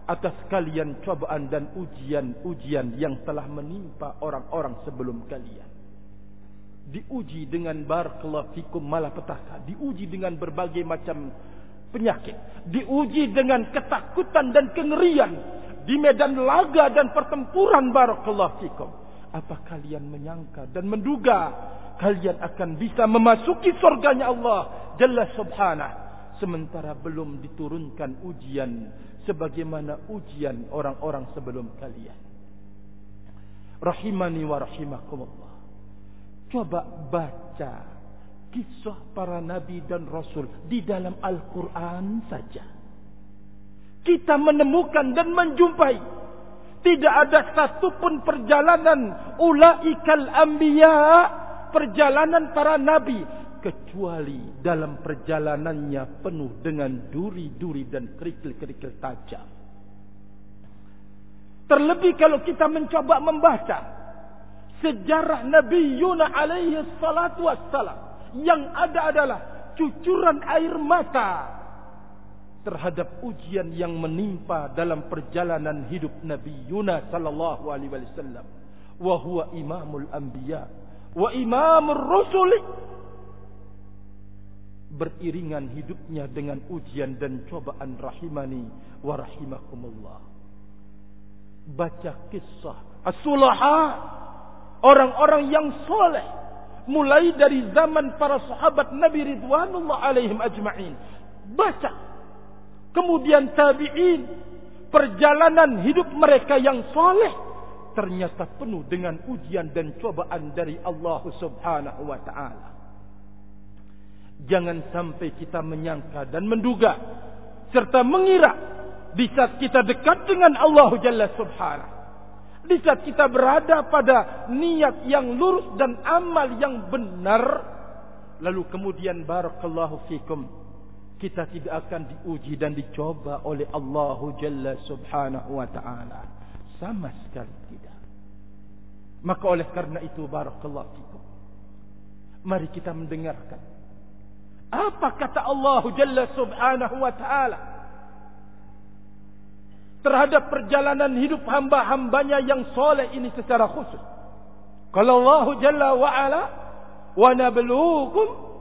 atas kalian cobaan dan ujian-ujian yang telah menimpa orang-orang sebelum kalian. Diuji dengan barakallahu fikum malapetaka, diuji dengan berbagai macam penyakit, diuji dengan ketakutan dan kengerian di medan laga dan pertempuran barakallahu fikum. Apa kalian menyangka dan menduga kalian akan bisa memasuki surganya Allah Jalla Subhanahu sementara belum diturunkan ujian sebagaimana ujian orang-orang sebelum kalian. Rahimani wa rahimakumullah. Coba baca kisah para nabi dan rasul di dalam Al-Quran saja. Kita menemukan dan menjumpai tidak ada satupun perjalanan ulaikal anbiya perjalanan para nabi kecuali dalam perjalanannya penuh dengan duri-duri dan kerikil-kerikil tajam. Terlebih kalau kita mencoba membaca sejarah Nabi Yuna alaihi salatu wassalam yang ada adalah cucuran air mata terhadap ujian yang menimpa dalam perjalanan hidup Nabi Yuna sallallahu alaihi wasallam wa huwa imamul anbiya wa imamur rusuli beriringan hidupnya dengan ujian dan cobaan rahimani wa rahimakumullah. Baca kisah as-sulaha orang-orang yang soleh mulai dari zaman para sahabat Nabi Ridwanullah alaihim ajma'in. Baca. Kemudian tabi'in perjalanan hidup mereka yang soleh ternyata penuh dengan ujian dan cobaan dari Allah Subhanahu wa taala. Jangan sampai kita menyangka dan menduga serta mengira di saat kita dekat dengan Allah Jalla Subhanahu. Di saat kita berada pada niat yang lurus dan amal yang benar, lalu kemudian barakallahu fikum kita tidak akan diuji dan dicoba oleh Allah Jalla Subhanahu wa taala. Sama sekali tidak. Maka oleh karena itu barakallahu fikum. Mari kita mendengarkan apa kata Allah Jalla Subhanahu wa taala terhadap perjalanan hidup hamba-hambanya yang soleh ini secara khusus? Kalau Allah Jalla wa ala wa nabluukum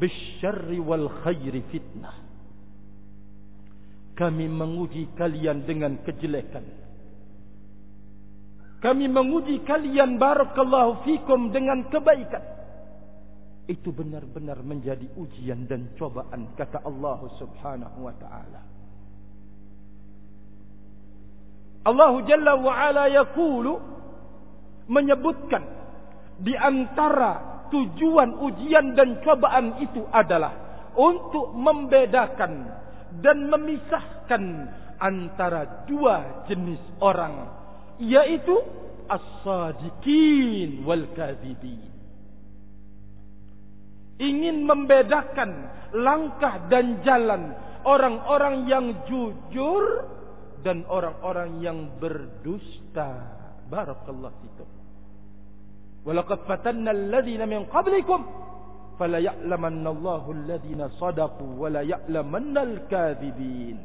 bisyarri wal khairi fitnah. Kami menguji kalian dengan kejelekan. Kami menguji kalian barakallahu fikum dengan kebaikan. itu benar-benar menjadi ujian dan cobaan kata Allah Subhanahu wa taala. Allah Jalla wa ala yaqulu menyebutkan di antara tujuan ujian dan cobaan itu adalah untuk membedakan dan memisahkan antara dua jenis orang yaitu as-sadiqin wal kadhibin ingin membedakan langkah dan jalan orang-orang yang jujur dan orang-orang yang berdusta. Barakallahu fikum. Walaqad fatanna alladhina min qablikum fala ya'lamanna Allahu alladhina sadaqu wa la ya'lamanna al-kadhibin.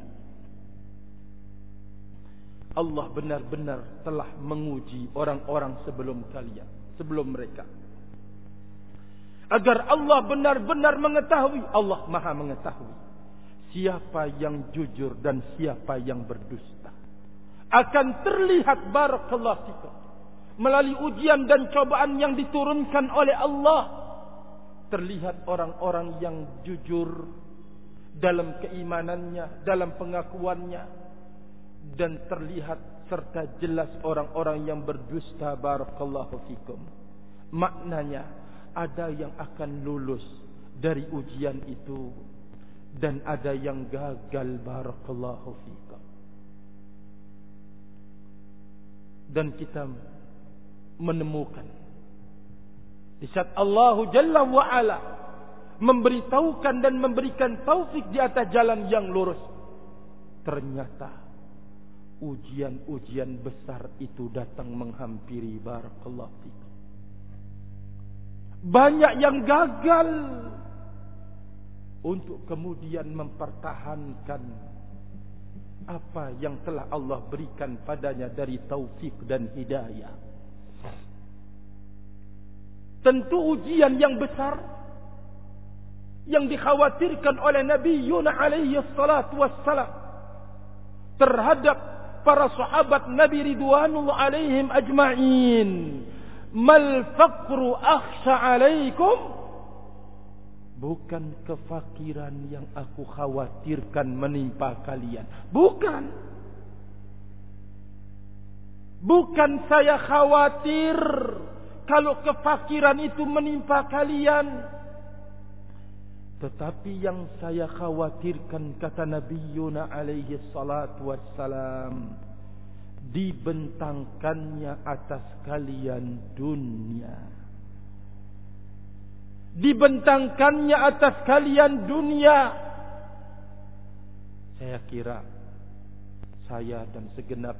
Allah benar-benar telah menguji orang-orang sebelum kalian, sebelum mereka. Agar Allah benar-benar mengetahui Allah Maha mengetahui siapa yang jujur dan siapa yang berdusta. Akan terlihat barakallahu fikum melalui ujian dan cobaan yang diturunkan oleh Allah terlihat orang-orang yang jujur dalam keimanannya dalam pengakuannya dan terlihat serta jelas orang-orang yang berdusta barakallahu fikum. Maknanya ada yang akan lulus dari ujian itu dan ada yang gagal barakallahu fikum. Dan kita menemukan di saat Allah Jalla wa ala memberitahukan dan memberikan taufik di atas jalan yang lurus ternyata ujian-ujian besar itu datang menghampiri barakallahu fikum banyak yang gagal untuk kemudian mempertahankan apa yang telah Allah berikan padanya dari taufik dan hidayah. Tentu ujian yang besar yang dikhawatirkan oleh Nabi Yunus alaihi salatu wassalam terhadap para sahabat Nabi Ridwanullah alaihim ajma'in. Mal faqru akhsha alaikum? Bukan kefakiran yang aku khawatirkan menimpa kalian. Bukan. Bukan saya khawatir kalau kefakiran itu menimpa kalian tetapi yang saya khawatirkan kata Nabi Yuna alaihi salatu wassalam dibentangkannya atas kalian dunia. Dibentangkannya atas kalian dunia. Saya kira saya dan segenap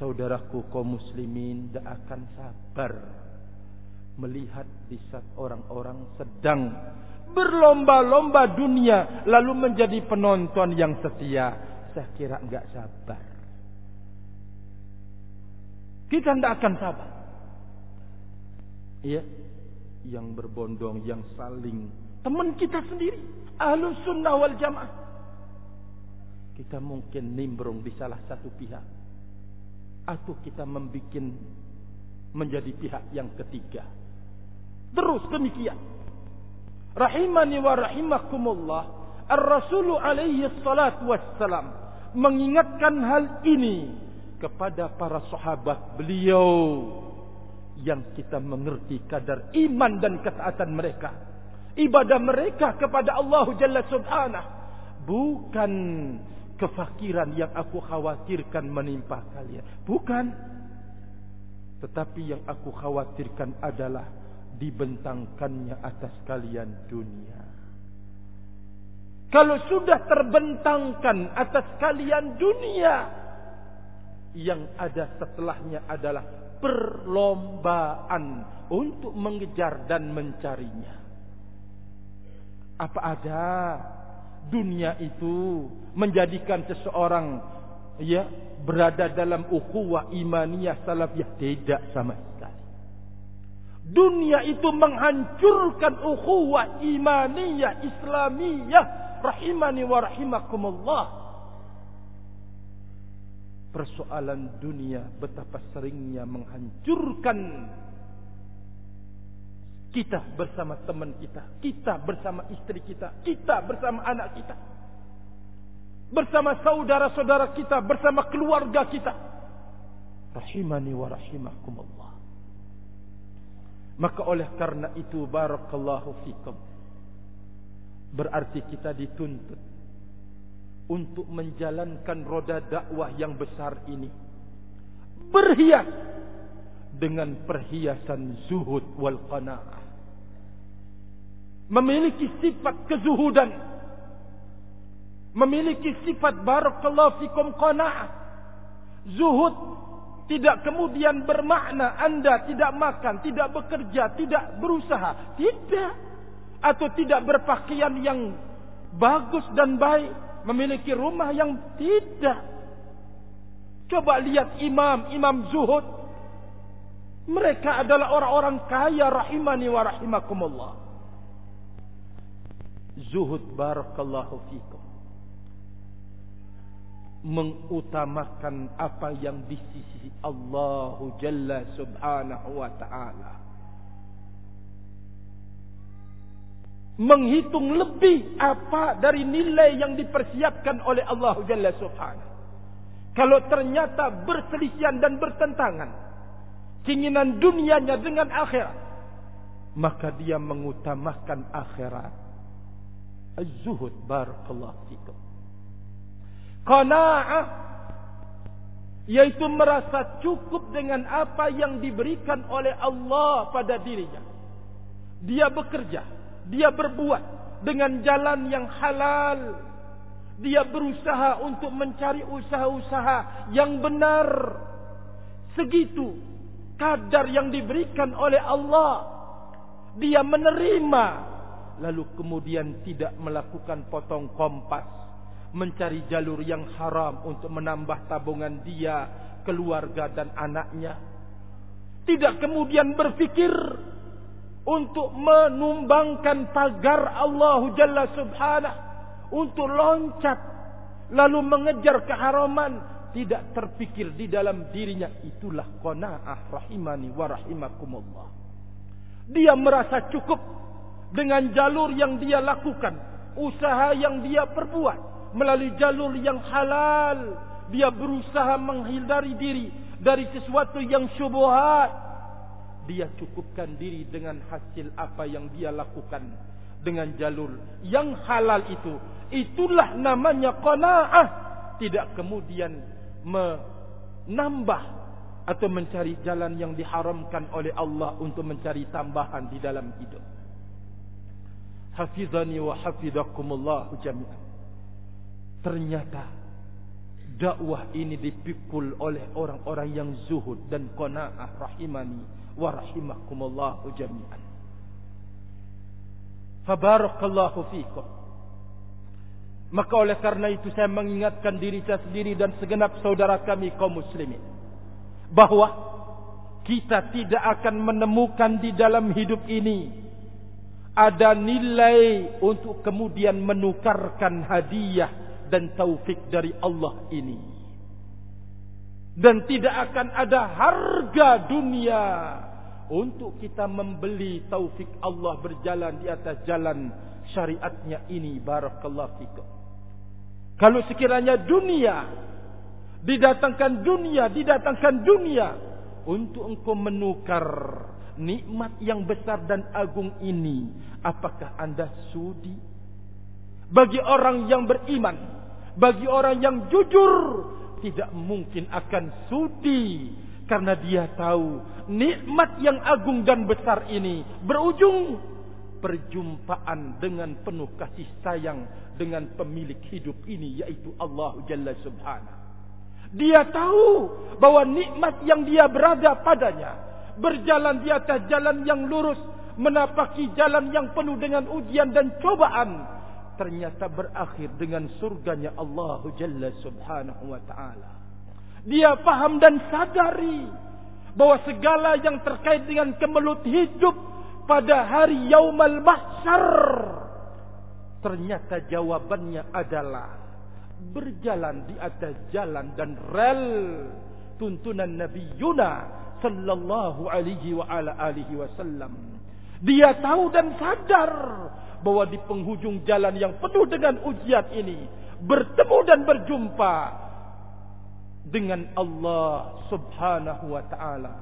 saudaraku kaum muslimin tidak akan sabar melihat di saat orang-orang sedang berlomba-lomba dunia lalu menjadi penonton yang setia saya kira enggak sabar. Kita tidak akan sabar. Iya, yang berbondong, yang saling teman kita sendiri, ahlu sunnah wal jamaah. Kita mungkin nimbrung di salah satu pihak, atau kita membuat menjadi pihak yang ketiga. Terus demikian. Rahimani wa rahimakumullah. Ar-Rasulu alaihi salatu wassalam mengingatkan hal ini kepada para sahabat beliau yang kita mengerti kadar iman dan ketaatan mereka ibadah mereka kepada Allah Jalla Subhanahu bukan kefakiran yang aku khawatirkan menimpa kalian. Bukan. Tetapi yang aku khawatirkan adalah dibentangkannya atas kalian dunia. Kalau sudah terbentangkan atas kalian dunia yang ada setelahnya adalah perlombaan untuk mengejar dan mencarinya. Apa ada dunia itu menjadikan seseorang ya berada dalam ukhuwah imaniyah salafiyah tidak sama sekali. Dunia itu menghancurkan ukhuwah imaniyah islamiyah rahimani wa rahimakumullah. Persoalan dunia betapa seringnya menghancurkan Kita bersama teman kita, kita bersama istri kita, kita bersama anak kita. Bersama saudara-saudara kita, bersama keluarga kita. Rahimani wa rahimakumullah. Maka oleh karena itu barakallahu fikum. Berarti kita dituntut untuk menjalankan roda dakwah yang besar ini. Berhias dengan perhiasan zuhud wal qanaah memiliki sifat kezuhudan. Memiliki sifat barakallahu fikum qanaah. Zuhud tidak kemudian bermakna anda tidak makan tidak bekerja tidak berusaha. Tidak. Atau tidak berpakaian yang bagus dan baik. Memiliki rumah yang tidak. Coba lihat imam imam zuhud. Mereka adalah orang-orang kaya rahimani wa rahimakumullah zuhud barakallahu fikum. Mengutamakan apa yang di sisi Allah Jalla Subhanahu wa taala. Menghitung lebih apa dari nilai yang dipersiapkan oleh Allah Jalla Subhanahu. Kalau ternyata berselisihan dan bertentangan keinginan dunianya dengan akhirat maka dia mengutamakan akhirat Az-zuhud barakallahu fikum. Qanaah yaitu merasa cukup dengan apa yang diberikan oleh Allah pada dirinya. Dia bekerja, dia berbuat dengan jalan yang halal. Dia berusaha untuk mencari usaha-usaha yang benar. Segitu kadar yang diberikan oleh Allah. Dia menerima lalu kemudian tidak melakukan potong kompas mencari jalur yang haram untuk menambah tabungan dia keluarga dan anaknya. Tidak kemudian berfikir untuk menumbangkan pagar Allah Jalla Subhanahu untuk loncat lalu mengejar keharaman tidak terpikir di dalam dirinya itulah qanaah rahimani wa rahimakumullah. Dia merasa cukup dengan jalur yang dia lakukan, usaha yang dia perbuat melalui jalur yang halal, dia berusaha menghindari diri dari sesuatu yang syubhat. Dia cukupkan diri dengan hasil apa yang dia lakukan dengan jalur yang halal itu. Itulah namanya qanaah. Tidak kemudian menambah atau mencari jalan yang diharamkan oleh Allah untuk mencari tambahan di dalam hidup hafizani wa hafizakumullah jami'an. Ternyata dakwah ini dipikul oleh orang-orang yang zuhud dan qanaah rahimani wa rahimakumullah jami'an. Fabarakallahu fikum. Maka oleh karena itu saya mengingatkan diri saya sendiri dan segenap saudara kami kaum muslimin bahwa kita tidak akan menemukan di dalam hidup ini ada nilai untuk kemudian menukarkan hadiah dan taufik dari Allah ini. Dan tidak akan ada harga dunia untuk kita membeli taufik Allah berjalan di atas jalan syariatnya ini. Barakallahu fikum. Kalau sekiranya dunia, didatangkan dunia, didatangkan dunia untuk engkau menukar nikmat yang besar dan agung ini, apakah Anda sudi? Bagi orang yang beriman, bagi orang yang jujur, tidak mungkin akan sudi karena dia tahu nikmat yang agung dan besar ini berujung perjumpaan dengan penuh kasih sayang dengan pemilik hidup ini yaitu Allah Jalla Subhanahu. Dia tahu bahwa nikmat yang dia berada padanya berjalan di atas jalan yang lurus, menapaki jalan yang penuh dengan ujian dan cobaan, ternyata berakhir dengan surganya Allah Jalla Subhanahu wa taala. Dia paham dan sadari bahwa segala yang terkait dengan kemelut hidup pada hari yaumal mahsyar ternyata jawabannya adalah berjalan di atas jalan dan rel tuntunan Nabi Yunus sallallahu alaihi wa ala alihi wasallam Dia tahu dan sadar bahwa di penghujung jalan yang penuh dengan ujian ini bertemu dan berjumpa dengan Allah Subhanahu wa taala.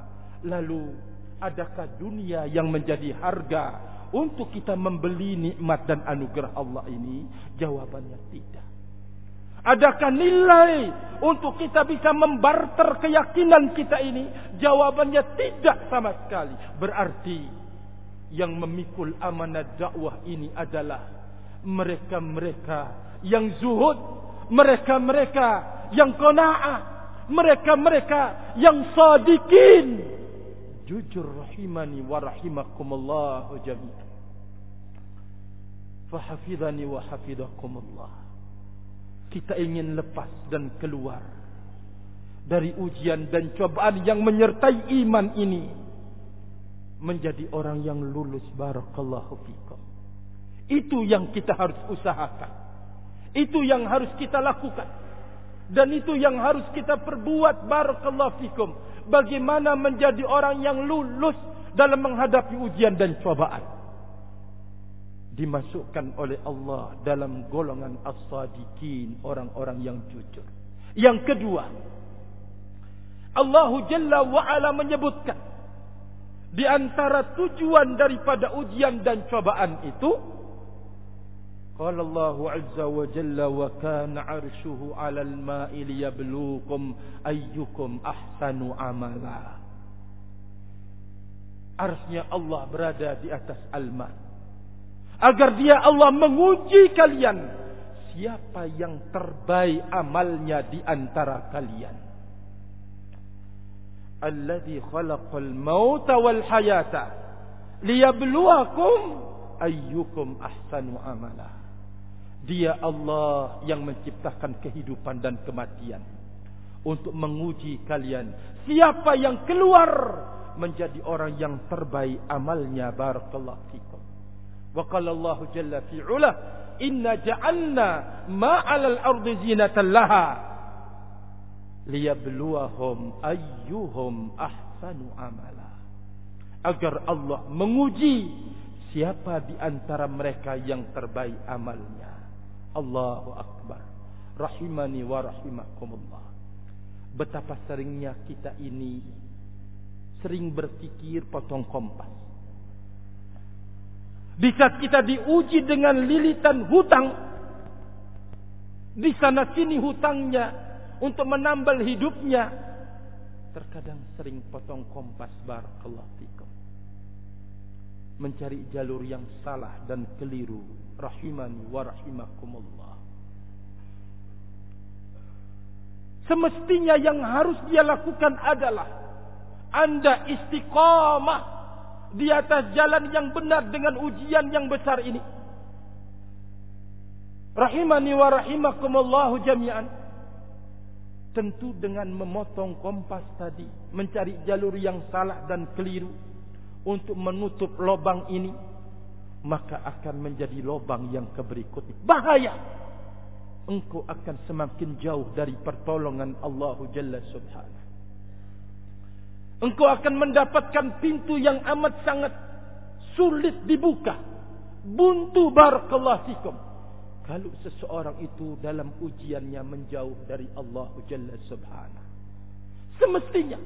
Lalu adakah dunia yang menjadi harga untuk kita membeli nikmat dan anugerah Allah ini? Jawabannya tidak. Adakah nilai untuk kita bisa membarter keyakinan kita ini? Jawabannya tidak sama sekali. Berarti yang memikul amanah dakwah ini adalah mereka-mereka yang zuhud, mereka-mereka yang qanaah, mereka-mereka yang sadikin. Jujur rahimani wa rahimakumullah jami'an. Fahafidhani wa hafidhakumullah. Kita ingin lepas dan keluar dari ujian dan cobaan yang menyertai iman ini menjadi orang yang lulus barakallahu fikum. Itu yang kita harus usahakan. Itu yang harus kita lakukan. Dan itu yang harus kita perbuat barakallahu fikum. Bagaimana menjadi orang yang lulus dalam menghadapi ujian dan cobaan. Dimasukkan oleh Allah dalam golongan as-sadiqin, orang-orang yang jujur. Yang kedua, Allah Jalla wa ala menyebutkan di antara tujuan daripada ujian dan cobaan itu Qala Allah Azza wa Jalla wa kana 'arshuhu 'alal ma'i liyabluwakum ayyukum ahsanu amala Arsnya Allah berada di atas al-ma agar dia Allah menguji kalian siapa yang terbaik amalnya di antara kalian alladhi khalaqal mauta wal hayata liyabluwakum ayyukum ahsanu amala. Dia Allah yang menciptakan kehidupan dan kematian untuk menguji kalian siapa yang keluar menjadi orang yang terbaik amalnya barakallahu fikum. Qala Allah jalla fi 'ula inna ja'alna ma 'alal ardi zinatan laha liyabluwahum ayyuhum ahsanu amala. Agar Allah menguji siapa di antara mereka yang terbaik amalnya. Allahu akbar. Rahimani wa rahimakumullah. Betapa seringnya kita ini sering berpikir potong kompas di saat kita diuji dengan lilitan hutang di sana sini hutangnya untuk menambal hidupnya terkadang sering potong kompas barakallahu fikum. Mencari jalur yang salah dan keliru. Rahimani wa rahimakumullah. Semestinya yang harus dia lakukan adalah anda istiqamah di atas jalan yang benar dengan ujian yang besar ini rahimani wa rahimakumullah jami'an Tentu dengan memotong kompas tadi. Mencari jalur yang salah dan keliru. Untuk menutup lobang ini. Maka akan menjadi lobang yang keberikutnya. Bahaya. Engkau akan semakin jauh dari pertolongan Allah Jalla Subhanahu. Engkau akan mendapatkan pintu yang amat sangat sulit dibuka. Buntu barakallahu fikum. Kalau seseorang itu dalam ujiannya menjauh dari Allah Jalla Subhanahu. Semestinya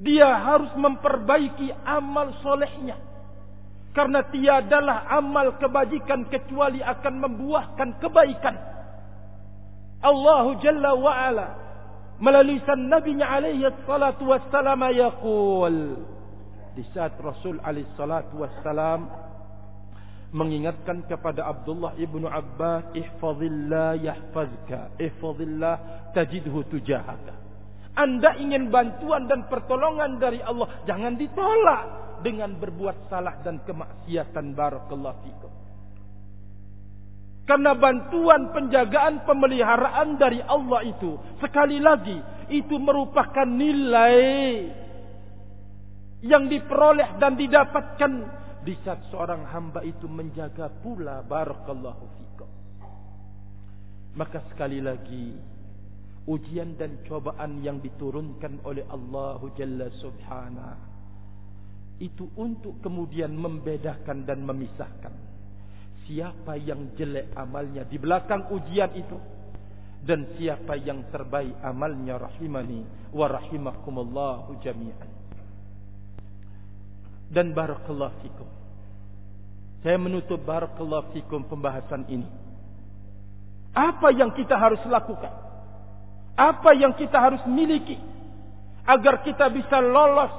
dia harus memperbaiki amal solehnya. Karena tiadalah amal kebajikan kecuali akan membuahkan kebaikan. Allah Jalla wa'ala melalui nabinya alaihi salatu wassalam yaqul. Di saat Rasul alaihi salatu wassalam mengingatkan kepada Abdullah ibnu Abbas ihfazillah yahfazka ihfazillah tajidhu tujahaka. Anda ingin bantuan dan pertolongan dari Allah jangan ditolak dengan berbuat salah dan kemaksiatan. Barakallahu fikum karena bantuan penjagaan pemeliharaan dari Allah itu sekali lagi itu merupakan nilai yang diperoleh dan didapatkan di saat seorang hamba itu menjaga pula barakallahu fikum. Maka sekali lagi ujian dan cobaan yang diturunkan oleh Allah Jalla Subhanahu itu untuk kemudian membedakan dan memisahkan siapa yang jelek amalnya di belakang ujian itu? Dan siapa yang terbaik amalnya rahimani wa rahimakumullah jami'an. Dan barakallahu fikum. Saya menutup barakallahu fikum pembahasan ini. Apa yang kita harus lakukan? Apa yang kita harus miliki? Agar kita bisa lolos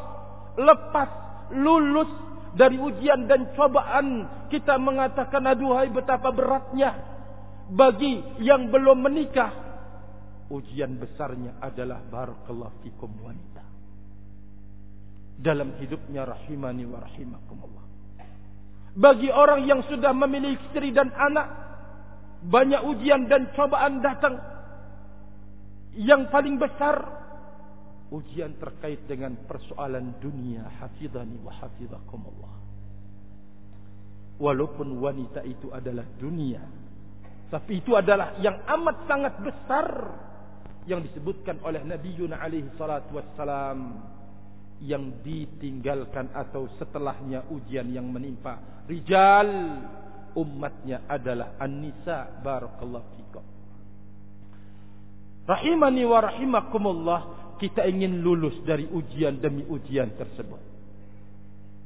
lepas lulus dari ujian dan cobaan kita mengatakan aduhai betapa beratnya bagi yang belum menikah. Ujian besarnya adalah barakallahu fikum wanita. Dalam hidupnya rahimani wa rahimakumullah. Bagi orang yang sudah memiliki istri dan anak banyak ujian dan cobaan datang. Yang paling besar ujian terkait dengan persoalan dunia. Hafidhani wa hafidhakumullah. Walaupun wanita itu adalah dunia tapi itu adalah yang amat sangat besar yang disebutkan oleh Nabi Yuna alaihi salatu wassalam yang ditinggalkan atau setelahnya ujian yang menimpa rijal umatnya adalah an-nisa. Barakallahu fikum. Rahimani wa rahimakumullah kita ingin lulus dari ujian demi ujian tersebut.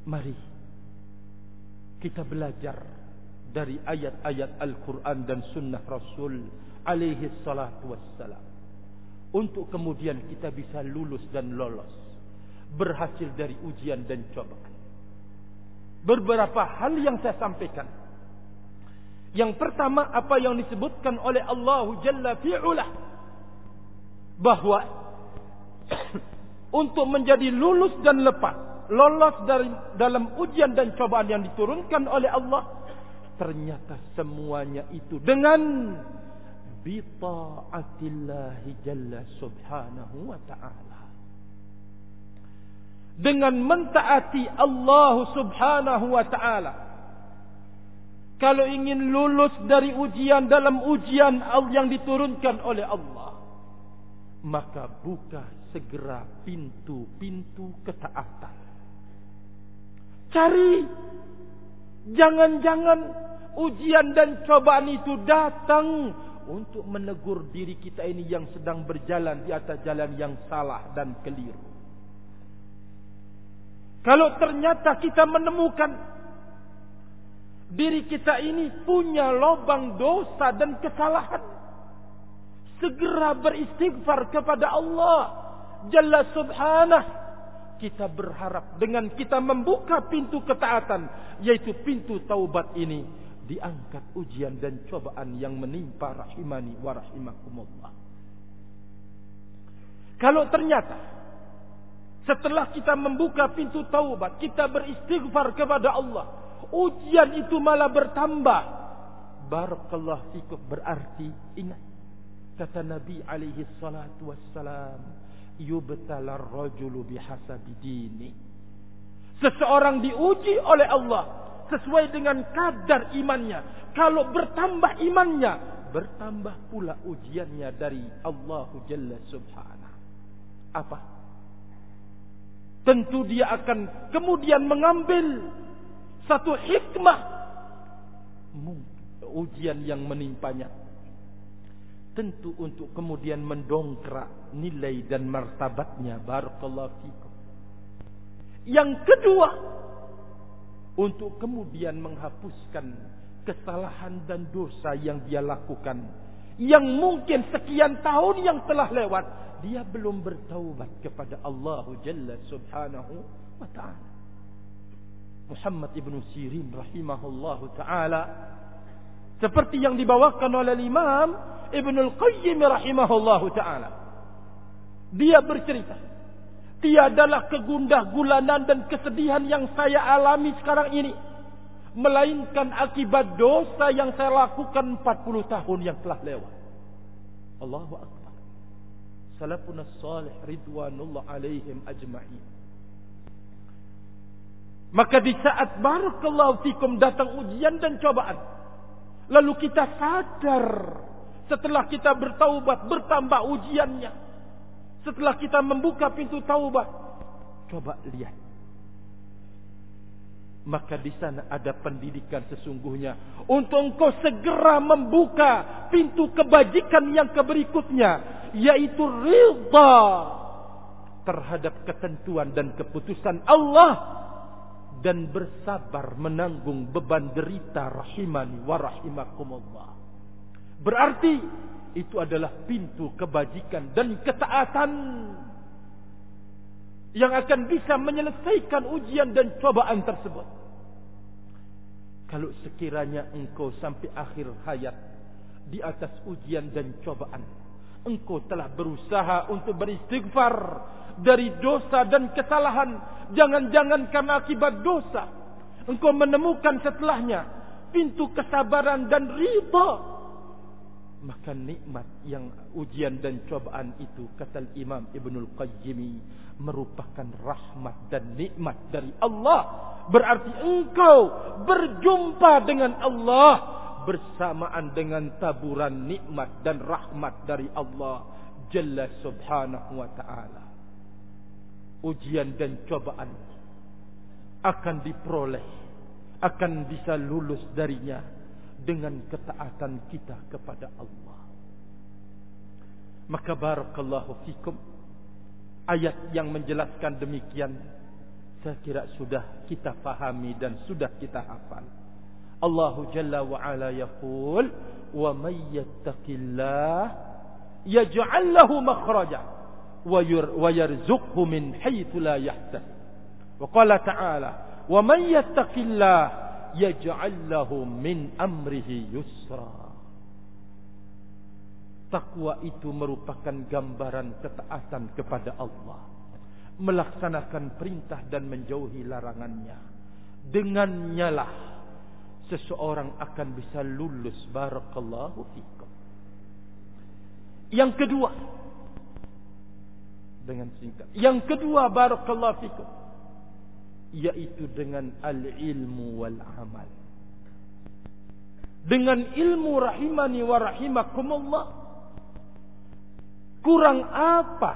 Mari kita belajar dari ayat-ayat Al-Quran dan Sunnah Rasul alaihi salatu wassalam. Untuk kemudian kita bisa lulus dan lolos. Berhasil dari ujian dan cobaan. Beberapa hal yang saya sampaikan. Yang pertama apa yang disebutkan oleh Allah Jalla fi'ulah. Bahwa untuk menjadi lulus dan lepas, lolos dari dalam ujian dan cobaan yang diturunkan oleh Allah, ternyata semuanya itu dengan bita'atillahi jalla subhanahu wa ta'ala. Dengan mentaati Allah subhanahu wa ta'ala. Kalau ingin lulus dari ujian dalam ujian yang diturunkan oleh Allah. Maka buka segera pintu-pintu ketaatan. Cari. Jangan-jangan ujian dan cobaan itu datang untuk menegur diri kita ini yang sedang berjalan di atas jalan yang salah dan keliru. Kalau ternyata kita menemukan diri kita ini punya lubang dosa dan kesalahan, segera beristighfar kepada Allah Jalla subhanah. Kita berharap dengan kita membuka pintu ketaatan. Yaitu pintu taubat ini. Diangkat ujian dan cobaan yang menimpa rahimani wa rahimakumullah. Kalau ternyata setelah kita membuka pintu taubat, kita beristighfar kepada Allah, ujian itu malah bertambah. Barakallahu fikum berarti ingat kata Nabi alaihi salatu wassalam, yubtalar rajulu bihasabi dini. Seseorang diuji oleh Allah sesuai dengan kadar imannya. Kalau bertambah imannya, bertambah pula ujiannya dari Allah Jalla Subhanahu. Apa? Tentu dia akan kemudian mengambil satu hikmah ujian yang menimpanya tentu untuk kemudian mendongkrak nilai dan martabatnya. Barakallahu fikum. Yang kedua untuk kemudian menghapuskan kesalahan dan dosa yang dia lakukan yang mungkin sekian tahun yang telah lewat dia belum bertaubat kepada Allah Jalla Subhanahu wa taala. Muhammad ibn Sirin rahimahullahu taala seperti yang dibawakan oleh Imam Ibnul Qayyim rahimahullahu taala. Dia bercerita, tiadalah kegundah gulanan dan kesedihan yang saya alami sekarang ini melainkan akibat dosa yang saya lakukan 40 tahun yang telah lewat. Allahu akbar. Salafun salih ridwanullah alaihim ajma'in. Maka di saat barakallahu fikum datang ujian dan cobaan, Lalu kita sadar setelah kita bertaubat bertambah ujiannya. Setelah kita membuka pintu taubat. Coba lihat. maka di sana ada pendidikan sesungguhnya untuk engkau segera membuka pintu kebajikan yang keberikutnya yaitu ridha terhadap ketentuan dan keputusan Allah dan bersabar menanggung beban derita rahimani wa rahimakumullah. Berarti itu adalah pintu kebajikan dan ketaatan yang akan bisa menyelesaikan ujian dan cobaan tersebut. Kalau sekiranya engkau sampai akhir hayat di atas ujian dan cobaan, engkau telah berusaha untuk beristighfar dari dosa dan kesalahan, jangan-jangan karena akibat dosa, engkau menemukan setelahnya pintu kesabaran dan ridha maka nikmat yang ujian dan cobaan itu kata Imam Ibnul Qayyim merupakan rahmat dan nikmat dari Allah. Berarti engkau berjumpa dengan Allah bersamaan dengan taburan nikmat dan rahmat dari Allah. Jalla Subhanahu wa taala ujian dan cobaan akan diperoleh akan bisa lulus darinya dengan ketaatan kita kepada Allah. Maka barakallahu fikum ayat yang menjelaskan demikian saya kira sudah kita fahami dan sudah kita hafal. Allah Jalla wa Ala yaqul wa may yattaqillah yaj'al lahu Takwa itu merupakan gambaran ketaatan kepada Allah. Melaksanakan perintah dan menjauhi larangannya. Dengannya lah seseorang akan bisa lulus barakallahu fikum. Yang kedua dengan singkat. Yang kedua barakallahu fikum yaitu dengan al-ilmu wal amal. Dengan ilmu rahimani wa rahimakumullah. Kurang apa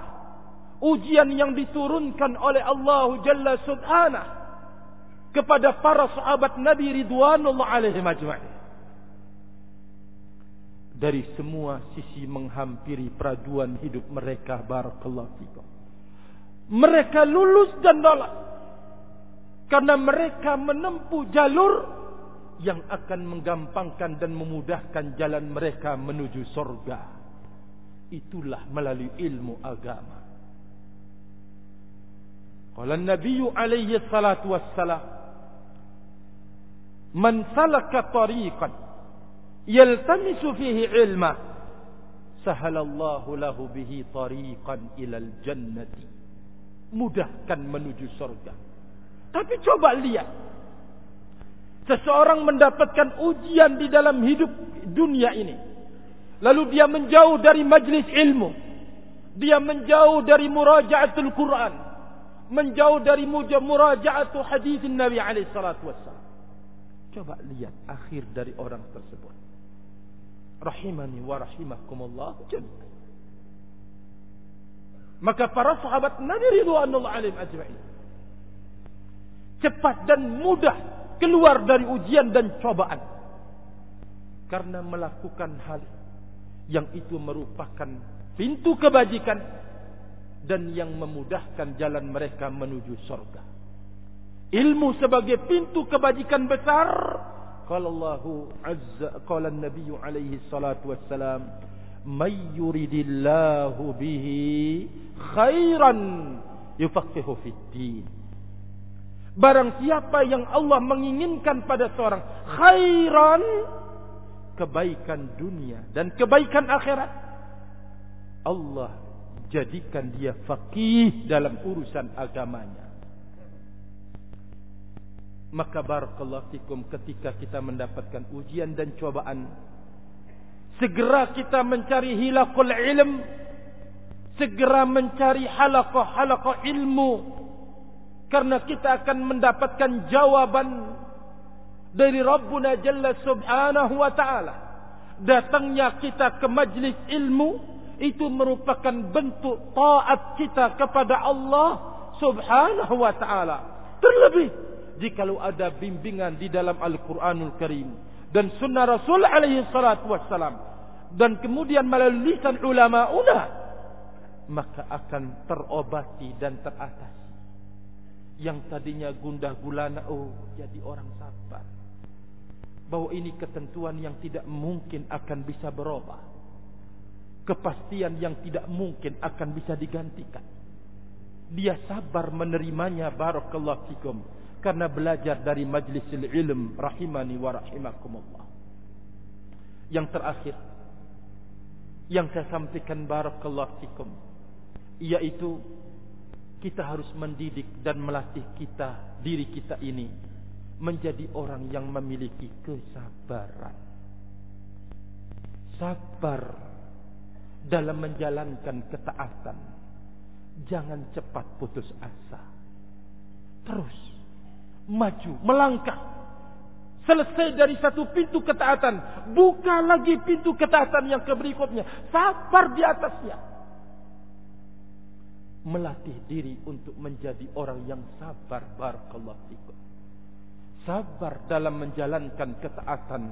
ujian yang diturunkan oleh Allah Jalla Subhanahu kepada para sahabat Nabi Ridwanullah alaihi majma'in. Dari semua sisi menghampiri peraduan hidup mereka barakallahu fikum. Mereka lulus dan lolos karena mereka menempuh jalur yang akan menggampangkan dan memudahkan jalan mereka menuju sorga. Itulah melalui ilmu agama. Kalau Nabi alaihi salatu wassalam Man salaka tariqan yaltamisu fihi ilma sahalallahu lahu bihi tariqan ilal jannati mudahkan menuju surga tapi coba lihat. Seseorang mendapatkan ujian di dalam hidup dunia ini. Lalu dia menjauh dari majlis ilmu. Dia menjauh dari murajaatul Quran. Menjauh dari murajaatul hadis Nabi alaihi salatu wassalam. Coba lihat akhir dari orang tersebut. Rahimani wa rahimakumullah jami'an. Maka para sahabat Nabi ridwanullah alaihim ajma'in cepat dan mudah keluar dari ujian dan cobaan karena melakukan hal yang itu merupakan pintu kebajikan dan yang memudahkan jalan mereka menuju surga. Ilmu sebagai pintu kebajikan besar. Qala Allah azza qala Nabi alaihi salatu wassalam, "May yuridillahu bihi khairan yufaqihu fid din." Barang siapa yang Allah menginginkan pada seorang khairan kebaikan dunia dan kebaikan akhirat Allah jadikan dia faqih dalam urusan agamanya maka barakallahu fikum ketika kita mendapatkan ujian dan cobaan segera kita mencari hilaqul ilm segera mencari halaqah-halaqah ilmu karena kita akan mendapatkan jawaban dari Rabbuna Jalla Subhanahu wa taala. Datangnya kita ke majlis ilmu itu merupakan bentuk taat kita kepada Allah Subhanahu wa taala. Terlebih jikalau ada bimbingan di dalam Al-Quranul Karim dan sunnah Rasul alaihi salatu wassalam dan kemudian melalui lisan ulama una maka akan terobati dan teratasi yang tadinya gundah gulana oh jadi orang sabar. Bahwa ini ketentuan yang tidak mungkin akan bisa berubah. Kepastian yang tidak mungkin akan bisa digantikan. Dia sabar menerimanya barakallahu fikum karena belajar dari majlis ilm rahimani wa rahimakumullah. Yang terakhir yang saya sampaikan barakallahu fikum yaitu kita harus mendidik dan melatih kita diri kita ini menjadi orang yang memiliki kesabaran. Sabar dalam menjalankan ketaatan. Jangan cepat putus asa. Terus maju melangkah. Selesai dari satu pintu ketaatan buka lagi pintu ketaatan yang berikutnya sabar di atasnya. Melatih diri untuk menjadi orang yang sabar. Barakallahu fikum. Sabar dalam menjalankan ketaatan.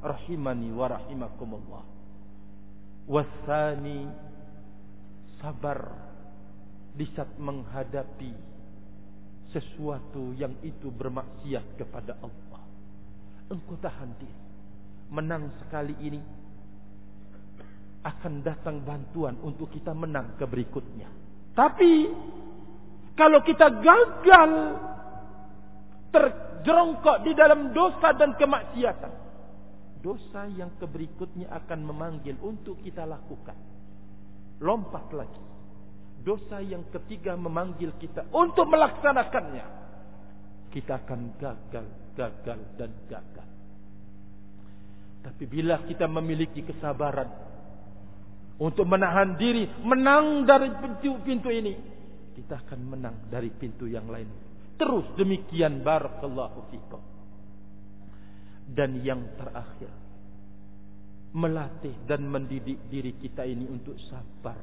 Rahimani wa rahimakumullah. Wasani sabar di saat menghadapi sesuatu yang itu bermaksiat kepada Allah engkau tahan diri menang sekali ini akan datang bantuan untuk kita menang ke berikutnya tapi kalau kita gagal terjerongkok di dalam dosa dan kemaksiatan, dosa yang keberikutnya akan memanggil untuk kita lakukan. Lompat lagi. Dosa yang ketiga memanggil kita untuk melaksanakannya. Kita akan gagal, gagal dan gagal. Tapi bila kita memiliki kesabaran, untuk menahan diri menang dari pintu-pintu ini kita akan menang dari pintu yang lain terus demikian barakallahu fikum dan yang terakhir melatih dan mendidik diri kita ini untuk sabar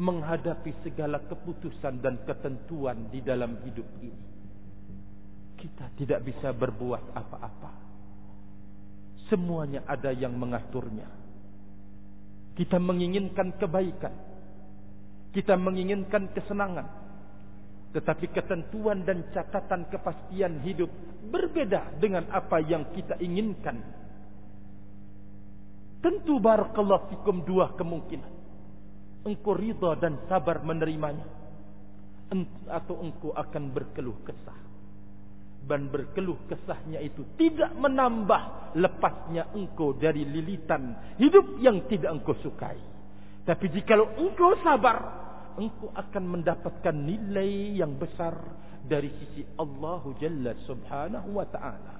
menghadapi segala keputusan dan ketentuan di dalam hidup ini kita tidak bisa berbuat apa-apa semuanya ada yang mengaturnya kita menginginkan kebaikan. Kita menginginkan kesenangan. Tetapi ketentuan dan catatan kepastian hidup berbeda dengan apa yang kita inginkan. Tentu barakallahu fikum dua kemungkinan. Engkau ridha dan sabar menerimanya. Atau engkau akan berkeluh kesah dan berkeluh kesahnya itu tidak menambah lepasnya engkau dari lilitan hidup yang tidak engkau sukai. Tapi jikalau engkau sabar, engkau akan mendapatkan nilai yang besar dari sisi Allah Jalla Subhanahu wa taala.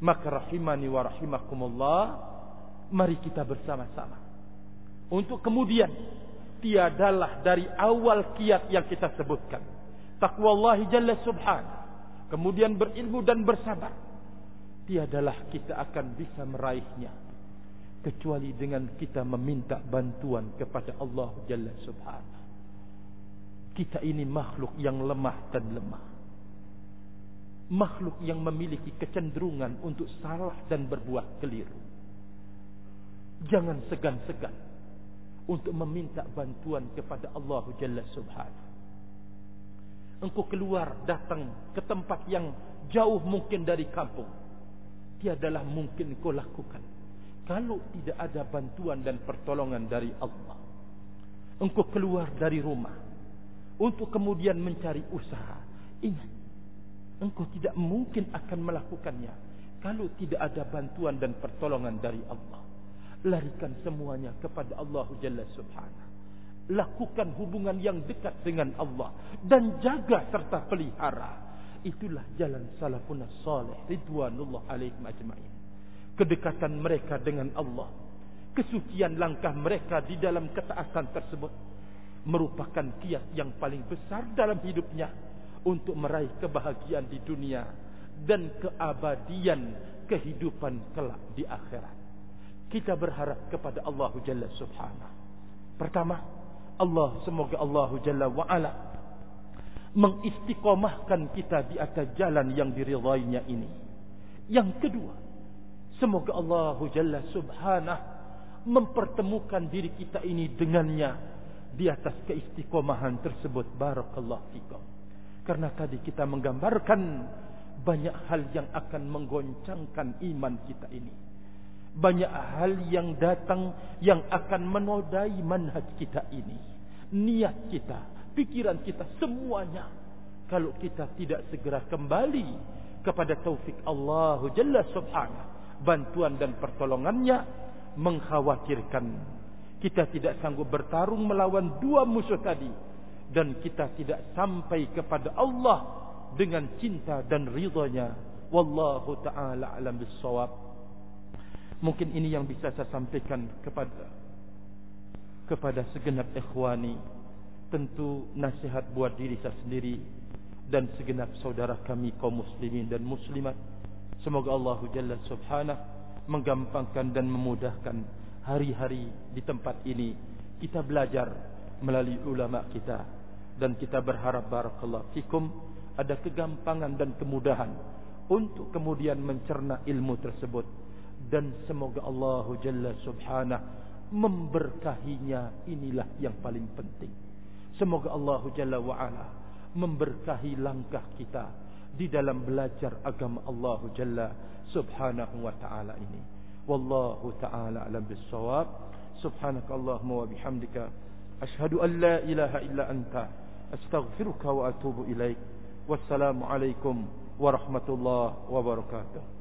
Maka rahimani wa rahimakumullah, mari kita bersama-sama untuk kemudian tiadalah dari awal kiat yang kita sebutkan. Taqwa Allah Jalla Subhanahu kemudian berilmu dan bersabar, tiadalah kita akan bisa meraihnya kecuali dengan kita meminta bantuan kepada Allah Jalla Subhanahu. Kita ini makhluk yang lemah dan lemah. Makhluk yang memiliki kecenderungan untuk salah dan berbuat keliru. Jangan segan-segan untuk meminta bantuan kepada Allah Jalla Subhanahu. Engkau keluar datang ke tempat yang jauh mungkin dari kampung. Tiadalah mungkin kau lakukan kalau tidak ada bantuan dan pertolongan dari Allah. Engkau keluar dari rumah untuk kemudian mencari usaha. Ingat engkau tidak mungkin akan melakukannya kalau tidak ada bantuan dan pertolongan dari Allah larikan semuanya kepada Allah Jalla Subhanahu. Lakukan hubungan yang dekat dengan Allah dan jaga serta pelihara. Itulah jalan salafun salih ridwanullah alaihim ajmain. Kedekatan mereka dengan Allah kesucian langkah mereka di dalam ketaatan tersebut merupakan kiat yang paling besar dalam hidupnya untuk meraih kebahagiaan di dunia dan keabadian kehidupan kelak di akhirat kita berharap kepada Allah Jalla Subhanahu pertama Allah semoga Allah Jalla wa ala mengistiqomahkan kita di atas jalan yang diridainya ini. Yang kedua, semoga Allah Jalla Subhanahu mempertemukan diri kita ini dengannya di atas keistiqomahan tersebut. Barakallahu fikum. Karena tadi kita menggambarkan banyak hal yang akan menggoncangkan iman kita ini. Banyak hal yang datang yang akan menodai manhaj kita ini. Niat kita, pikiran kita semuanya. Kalau kita tidak segera kembali kepada taufik Allah Jalla Subhanahu bantuan dan pertolongannya mengkhawatirkan kita tidak sanggup bertarung melawan dua musuh tadi dan kita tidak sampai kepada Allah dengan cinta dan ridhonya. Wallahu taala alam bisawab mungkin ini yang bisa saya sampaikan kepada kepada segenap ikhwani. Tentu nasihat buat diri saya sendiri dan segenap saudara kami kaum muslimin dan muslimat. Semoga Allah Jalla Subhanahu menggampangkan dan memudahkan hari-hari di tempat ini kita belajar melalui ulama kita. Dan kita berharap barakallahu fikum ada kegampangan dan kemudahan untuk kemudian mencerna ilmu tersebut dan semoga Allah Jalla Subhanahu memberkahinya inilah yang paling penting Semoga Allah Jalla wa'ala memberkahi langkah kita di dalam belajar agama Allah Jalla subhanahu wa ta'ala ini. Wallahu ta'ala alam bisawab. Subhanaka Allahumma wa bihamdika. Ashhadu an la ilaha illa anta. Astaghfiruka wa atubu ilaik. Wassalamualaikum warahmatullahi wabarakatuh.